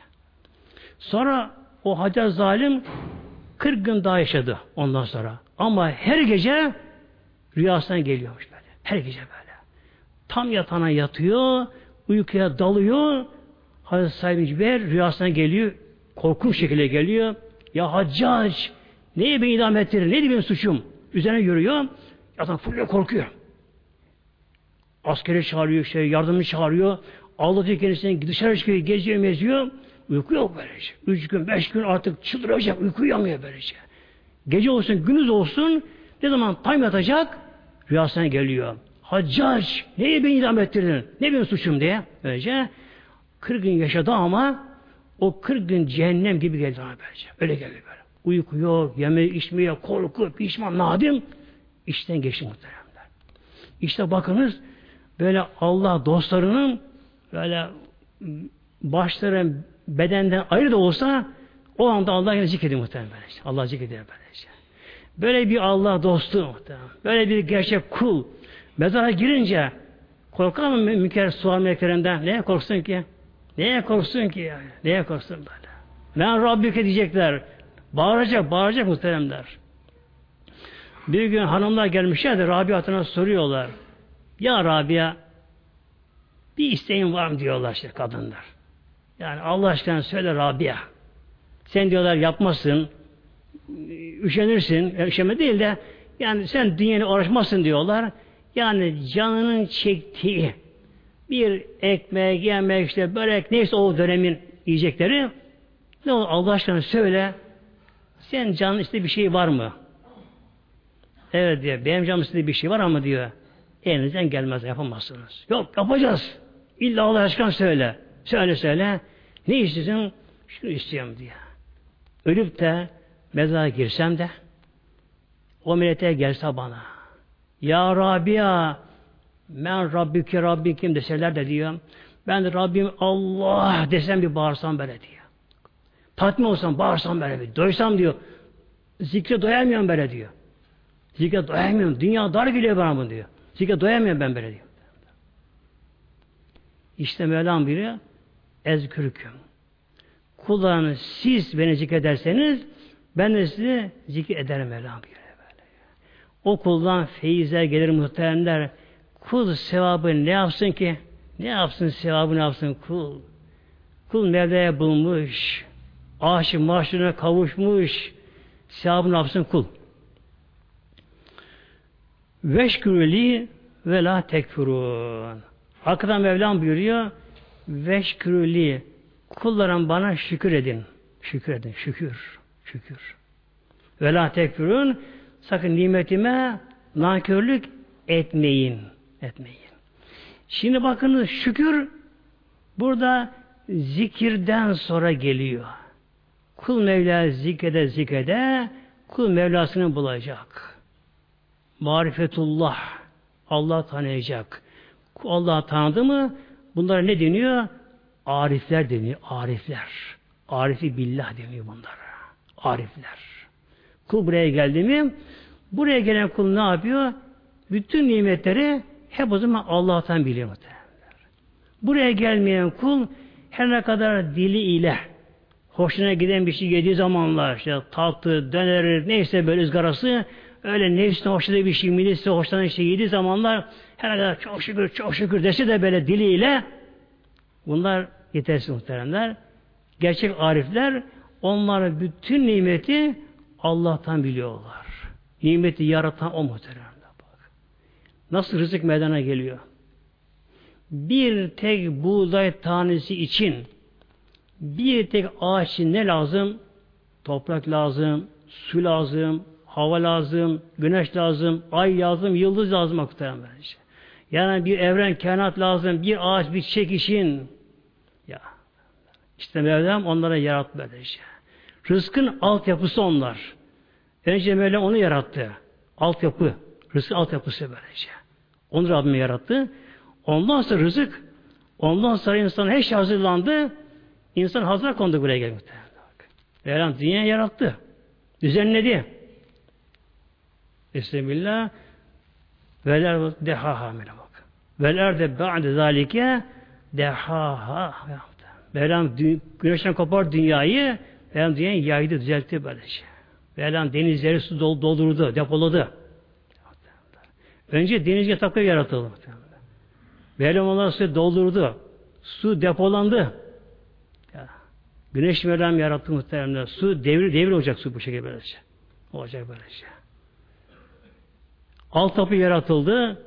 Sonra o Hacer zalim 40 gün daha yaşadı ondan sonra. Ama her gece rüyasına geliyormuş böyle. Her gece böyle. Tam yatağına yatıyor, uykuya dalıyor. Hazreti Said Cibeyr rüyasına geliyor. Korkunç şekilde geliyor. Ya Haccac neye beni idam ettirir? Neydi benim suçum? Üzerine yürüyor. Yatan fırlıyor korkuyor. Askeri çağırıyor, işte, yardımcı çağırıyor. Ağlatıyor kendisini dışarı çıkıyor, geziyor, meziyor. Uyku yok böylece. Üç gün, beş gün artık çıldıracak, uyku uyamıyor böylece. Gece olsun, gündüz olsun ne zaman tam yatacak rüyasına geliyor. Haccac, neye beni idam ettirdin? Ne benim suçum diye. Böylece 40 gün yaşadı ama o 40 gün cehennem gibi geldi ona böylece. Öyle geldi böyle. Uyku yok, yeme içmeye, korku, pişman, nadim. İşten geçti muhteremler. İşte bakınız böyle Allah dostlarının böyle başları bedenden ayrı da olsa o anda Allah yine zikrediyor muhtemelen. Allah zikrediyor böylece. Böyle bir Allah dostu muhtemelen. Böyle bir gerçek kul. Mezara girince korkar mı münker sual meleklerinden? Neye korksun ki? Neye korksun ki yani? Neye korksun böyle? Ben Rabbike diyecekler. Bağıracak, bağıracak muhteremler. Bir gün hanımlar gelmişler de Rabia'tına soruyorlar. Ya Rabia bir isteğin var mı diyorlar işte kadınlar. Yani Allah aşkına söyle Rabia. Sen diyorlar yapmasın, üşenirsin, üşeme değil de yani sen dünyanı uğraşmasın diyorlar. Yani canının çektiği bir ekmek, yemek, işte börek neyse o dönemin yiyecekleri ne olur Allah aşkına söyle sen canın işte bir şey var mı? Evet diyor. Benim canım istediği bir şey var ama diyor. Elinizden gelmez. Yapamazsınız. Yok yapacağız. İlla Allah aşkına söyle. Söyle söyle. Ne istiyorsun? Şunu istiyorum diyor. Ölüp de mezara girsem de o millete gelse bana Ya Rabia ben Rabbiki Rabbikim deseler de diyor. Ben Rabbim Allah desem bir bağırsam böyle diyor. Tatmin olsam bağırsam böyle bir. Doysam diyor. Zikre doyamıyorum böyle diyor. Zikre doyamıyorum. Dünya dar geliyor bana bunu diyor. Zikre doyamıyorum ben böyle diyor. İşte Mevlam biri ezkürküm. Kullarını siz beni zikrederseniz ben de sizi zikrederim Mevlam buyuruyor. Böyle. O kuldan feyizler gelir muhteremler. Kul sevabı ne yapsın ki? Ne yapsın sevabı ne yapsın kul? Kul Mevla'ya bulmuş. Aşık maşrına kavuşmuş. Sevabı ne yapsın kul? Veşkürli ve la tekfurun. Hakikaten Mevlam buyuruyor. Veşkürli kullarım bana şükür edin. Şükür edin. Şükür. Şükür. Ve la tekfurun sakın nimetime nankörlük etmeyin. Etmeyin. Şimdi bakınız şükür burada zikirden sonra geliyor. Kul Mevla zikrede zikrede kul Mevlasını bulacak. Marifetullah Allah tanıyacak. Allah tanıdı mı bunlara ne deniyor? Arifler deniyor. Arifler. Arifi billah deniyor bunlara. Arifler. Kul buraya geldi mi buraya gelen kul ne yapıyor? Bütün nimetleri hep o zaman Allah'tan biliyor. Buraya gelmeyen kul her ne kadar dili ile hoşuna giden bir şey yediği zamanlar işte tatlı, döneri, neyse böyle ızgarası öyle nefsine hoşladığı bir şey, midesi hoşlanan şey yediği zamanlar her kadar çok şükür, çok şükür dese de böyle diliyle bunlar yetersiz muhteremler. Gerçek arifler onların bütün nimeti Allah'tan biliyorlar. Nimeti yaratan o muhteremler. Bak. Nasıl rızık meydana geliyor? Bir tek buğday tanesi için bir tek ağaç için ne lazım? Toprak lazım, su lazım, hava lazım, güneş lazım, ay lazım, yıldız lazım muhtemelen. Yani bir evren, kainat lazım, bir ağaç, bir çiçek için. Ya. İşte Mevlam onlara yarattı böylece. Rızkın altyapısı onlar. Önce Mevlam onu yarattı. Altyapı. Rızkın altyapısı böylece. Onu Rabbim yarattı. Ondan sonra rızık, ondan sonra insan her şey hazırlandı. İnsan hazır kondu buraya gelmekte. Mevlam dünya yarattı. Düzenledi. Bismillah. Veler dehaha bak. Veler de ba'de zalike dehaha. Mevlam güneşten kopar dünyayı Mevlam dünyayı yaydı, düzeltti böylece. Mevlam denizleri su doldurdu, depoladı. Önce deniz yatakları yaratıldı. Mevlam onları su doldurdu. Su depolandı. Güneş Mevlam yarattı muhteremler. Su devir devir olacak su bu şekilde böylece. Olacak böylece. Alt tapı yaratıldı.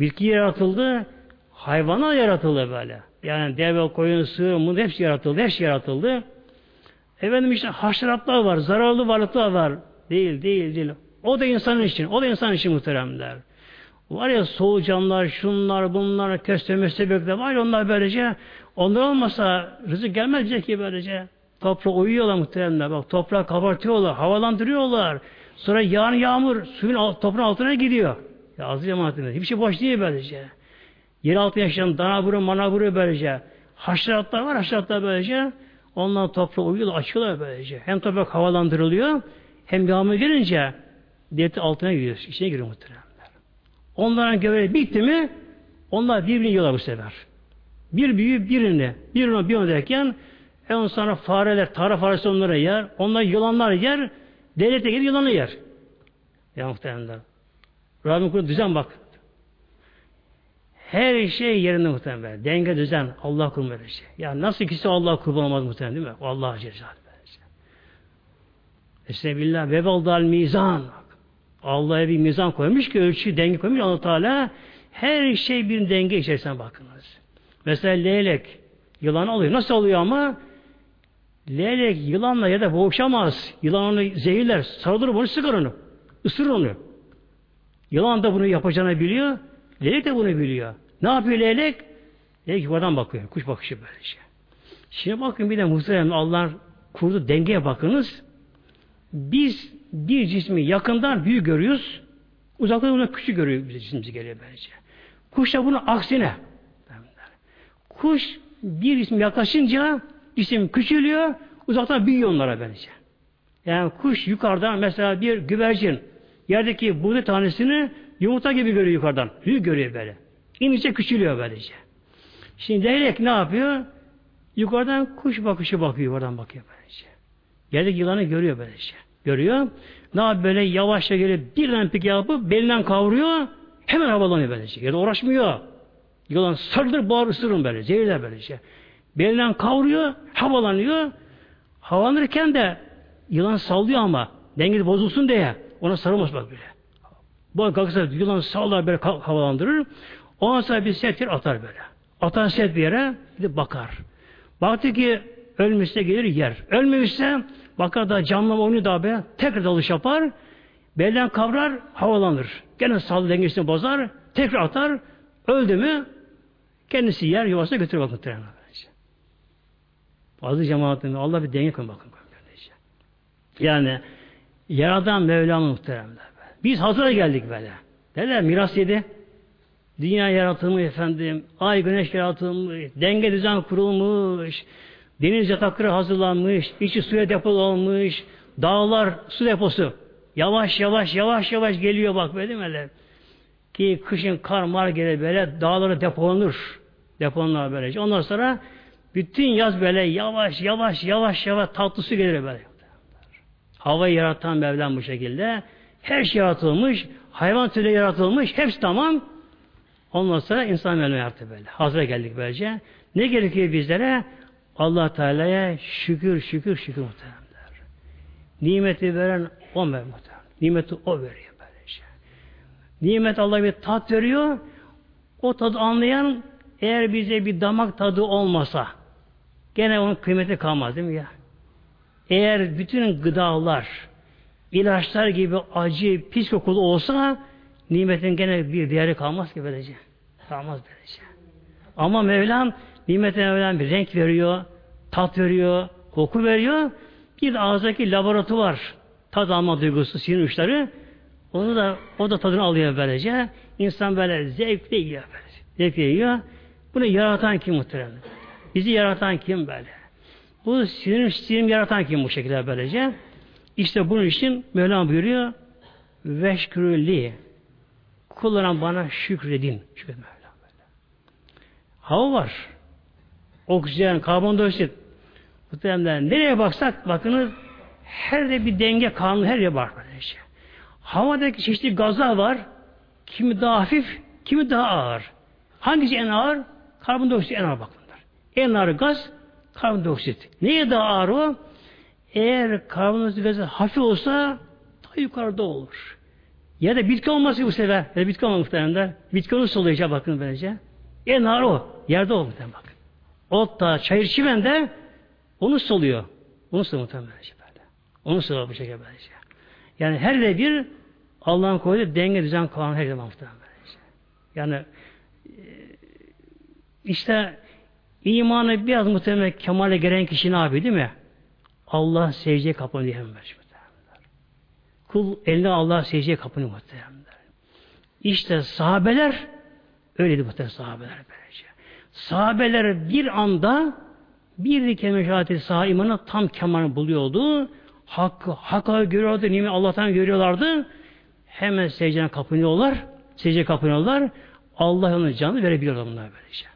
Bitki yaratıldı. Hayvanlar yaratıldı böyle. Yani deve, koyun, sığır, muz hepsi yaratıldı. Hepsi yaratıldı. Efendim işte haşeratlar var, zararlı varlıklar var. Değil, değil, değil. O da insanın için. O da insan için muhteremler. Var ya solucanlar, şunlar, bunlar, kösteme sebekler var ya onlar böylece. Onlar olmasa rızık gelmez ki böylece. Toprağa uyuyorlar muhteremler. Bak toprağı kabartıyorlar, havalandırıyorlar. Sonra yağan yağmur suyun toprağın altına gidiyor. Ya azı cemaatinde. Hiçbir şey boş değil böylece. Yer altı yaşayan danaburu, manaburu böylece. Haşeratlar var, haşeratlar böylece. Onlar toprağa uyuyorlar, açıyorlar böylece. Hem toprak havalandırılıyor, hem yağmur gelince devleti altına giriyor, içine giriyor muhteremler. Onların görevi bitti mi, onlar birbirini yiyorlar bu sefer. Bir büyü birini, birini bir onu derken en sonra fareler, tara faresi onlara yer, onlar yılanlar yer, devlet de gelir yılanı yer. Ya muhteremler. Rabbim kurdu düzen bak. Her şey yerinde muhtemelen. Denge düzen. Allah kurma böyle şey. Ya nasıl kişi Allah kurban olmaz muhtemelen değil mi? Allah Celle Estağfirullah. Ve dal mizan. Allah'a bir mizan koymuş ki ölçü denge koymuş Allah Teala her şey bir denge içerisine bakınız. Mesela leylek yılan alıyor. Nasıl oluyor ama? Leylek yılanla ya da boğuşamaz. Yılan onu zehirler. Sarılır bunu sıkar onu. Isırır onu. Yılan da bunu yapacağını biliyor. Leylek de bunu biliyor. Ne yapıyor leylek? Leylek yukarıdan bakıyor. Kuş bakışı böyle şey. Şimdi bakın bir de muhtemelen Allah'ın kurdu dengeye bakınız. Biz bir cismi yakından büyük görüyoruz. Uzaktan ona küçük görüyor bize cismimiz geliyor bence. Kuş da bunun aksine. Kuş bir cisim yaklaşınca cisim küçülüyor, uzaktan büyüyor onlara bence. Yani kuş yukarıdan mesela bir güvercin yerdeki buğday tanesini yumurta gibi görüyor yukarıdan. Büyük görüyor böyle. İnince küçülüyor böylece. Şimdi leylek ne yapıyor? Yukarıdan kuş bakışı bakıyor, yukarıdan bakıyor böylece. Yerdeki yılanı görüyor böylece. Görüyor. Ne yapıyor böyle yavaşça gelip birden pik yapıp belinden kavruyor. Hemen havalanıyor böylece. Ya da uğraşmıyor. Yılan sarılır, bağır ısırır böyle. Zehirler böylece. Belinden kavruyor, havalanıyor. Havalanırken de yılan sallıyor ama dengesi bozulsun diye ona sarılmaz bak böyle. Bu kalksa yılan sallar böyle havalandırır. Ondan sonra bir set atar böyle. Atar set bir yere bir de bakar. Baktı ki ölmüşse gelir yer. Ölmemişse bakar da canlı onu da be tekrar dalış yapar. Belden kavrar havalanır. Gene sağlık dengesini bozar. Tekrar atar. Öldü mü kendisi yer yuvasına götürür bakın muhtemelen. Bazı cemaatinde Allah bir denge koyun bakın. Yani yaradan Mevlam muhteremler. Biz hazıra geldik böyle. Derler miras yedi. Dünya yaratılmış efendim. Ay güneş yaratılmış. Denge düzen kurulmuş. Deniz yatakları hazırlanmış. içi suya depolanmış. Dağlar su deposu. Yavaş yavaş yavaş yavaş geliyor bak böyle mi? Ki kışın kar mar gelir böyle dağları depolanır. Depolanır böylece. Ondan sonra bütün yaz böyle yavaş yavaş yavaş yavaş tatlı su gelir böyle. Havayı yaratan Mevlam bu şekilde. Her şey yaratılmış. Hayvan türü yaratılmış. Hepsi tamam. Ondan sonra insan ölme yaptı böyle. Hazıra geldik böylece. Ne gerekiyor bizlere? Allah Teala'ya şükür, şükür, şükür muhteremler. Nimeti veren o muhterem. Nimeti o veriyor böylece. Nimet Allah bir tat veriyor. O tadı anlayan eğer bize bir damak tadı olmasa gene onun kıymeti kalmaz değil mi ya? Eğer bütün gıdalar ilaçlar gibi acı, pis kokulu olsa nimetin gene bir değeri kalmaz ki böylece. Kalmaz böylece. Ama Mevlam nimete Mevlam bir renk veriyor, tat veriyor, koku veriyor. Bir de ağızdaki laboratuvar tad alma duygusu, sinir uçları onu da o da tadını alıyor böylece. İnsan böyle zevkle yiyor böyle. Zevkle yiyor. Bunu yaratan kim muhtemelen? Bizi yaratan kim böyle? Bu sinir, sinir yaratan kim bu şekilde böylece? İşte bunun için Mevlam buyuruyor veşkürli kullanan bana şükredin. Şükredin Mevlam. Hava var. Oksijen, karbondioksit. Muhtemelen nereye baksak bakınız her de bir denge kanunu her yer var böylece. Havadaki çeşitli gazlar var. Kimi daha hafif, kimi daha ağır. Hangisi en ağır? Karbondioksit en ağır bakınlar. En ağır gaz karbondioksit. Neye daha ağır o? Eğer karbondioksit gazı hafif olsa daha yukarıda olur. Ya da bitki olması bu sefer. Ya da bitki olması muhtemelen. Bitki olursa olacak bakın böylece. En ağır o. Yerde o muhtemelen bakın. Ot da çayır çimen de onu soluyor. Onu soluyor muhtemelen böylece böyle. Onu soluyor bu şekilde böylece. Yani her de bir Allah'ın koyduğu denge düzen kanunu her zaman muhtemelen. Yani e, işte imanı biraz muhtemelen kemale gelen kişi ne yapıyor değil mi? Allah secdeye kapanıyor hemen. Kul eline Allah secdeye kapanıyor muhtemelen. İşte sahabeler öyleydi muhtemelen sahabeler böylece. Sahabeler bir anda bir kelime şehadeti sağ imanı tam kemalini buluyordu. Hakkı, hakka görüyordu, nimet Allah'tan görüyorlardı. Hemen secdene kapınıyorlar. Secdeye kapınıyorlar. Allah onun canını verebiliyorlar bunlar böylece.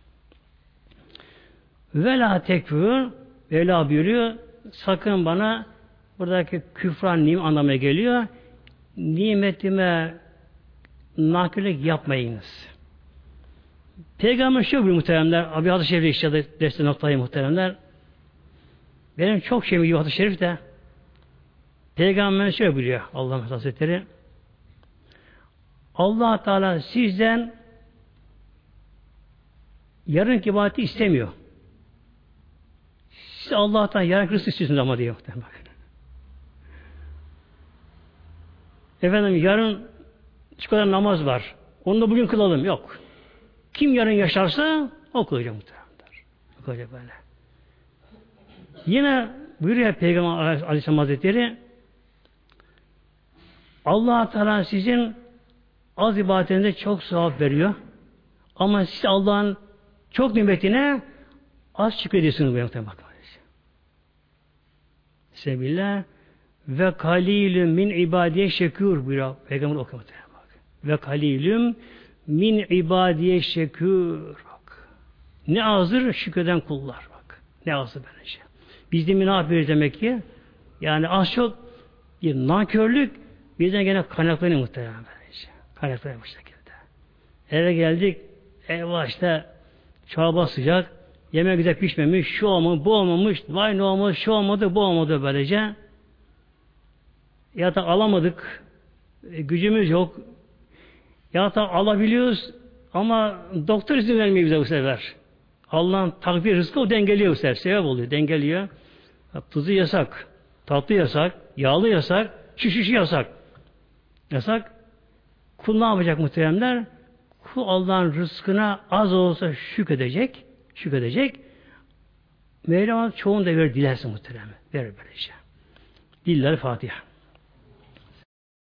Vela tekfür Vela buyuruyor. Sakın bana buradaki küfran nim anlamına geliyor. Nimetime nakillik yapmayınız. Peygamber şöyle bir muhteremler, abi hadis-i şerifte işledi derste noktayı muhteremler. Benim çok şeyim gibi hadis-i şerif de Peygamber şöyle biliyor Allah Hazretleri. allah Teala sizden yarın ibadeti istemiyor. Siz Allah'tan yarın rızık istiyorsunuz ama diyor muhtemelen. Efendim yarın şu kadar namaz var. Onu da bugün kılalım. Yok. Kim yarın yaşarsa o kılacak muhtemelen. O kılacak böyle. Yine buyuruyor Peygamber Aleyhisselam Hazretleri allah Teala sizin az ibadetinde çok sevap veriyor. Ama siz Allah'ın çok nimetine az şükrediyorsunuz bu yöntem bakın. Sebillah ve kalilüm min ibadiye şekür buyuruyor Peygamber okuyor. Ve kalilüm min ibadiye şekür bak. Ne azdır şükreden kullar bak. Ne azdır böylece. Biz de ne demek ki? Yani az çok bir nankörlük bizden gene kaynaklanıyor muhtemelen böylece. Kaynaklanıyor bu şekilde. Eve geldik eyvah işte çorba sıcak yemek güzel pişmemiş, şu olmamış, bu olmamış, vay ne olmadı, şu olmadı, bu olmadı böylece. Ya da alamadık, e, gücümüz yok, ya da alabiliyoruz ama doktor izin vermiyor bize bu sefer. Allah'ın takdir rızkı o dengeliyor bu sefer. Sebep oluyor, dengeliyor. Tuzu yasak, tatlı yasak, yağlı yasak, şişişi yasak. Yasak. Kul ne yapacak muhteremler? Kul Allah'ın rızkına az olsa şükredecek, şükredecek. Mevlam çoğunu da verir dilerse muhterem. Verir böylece. Diller Fatiha.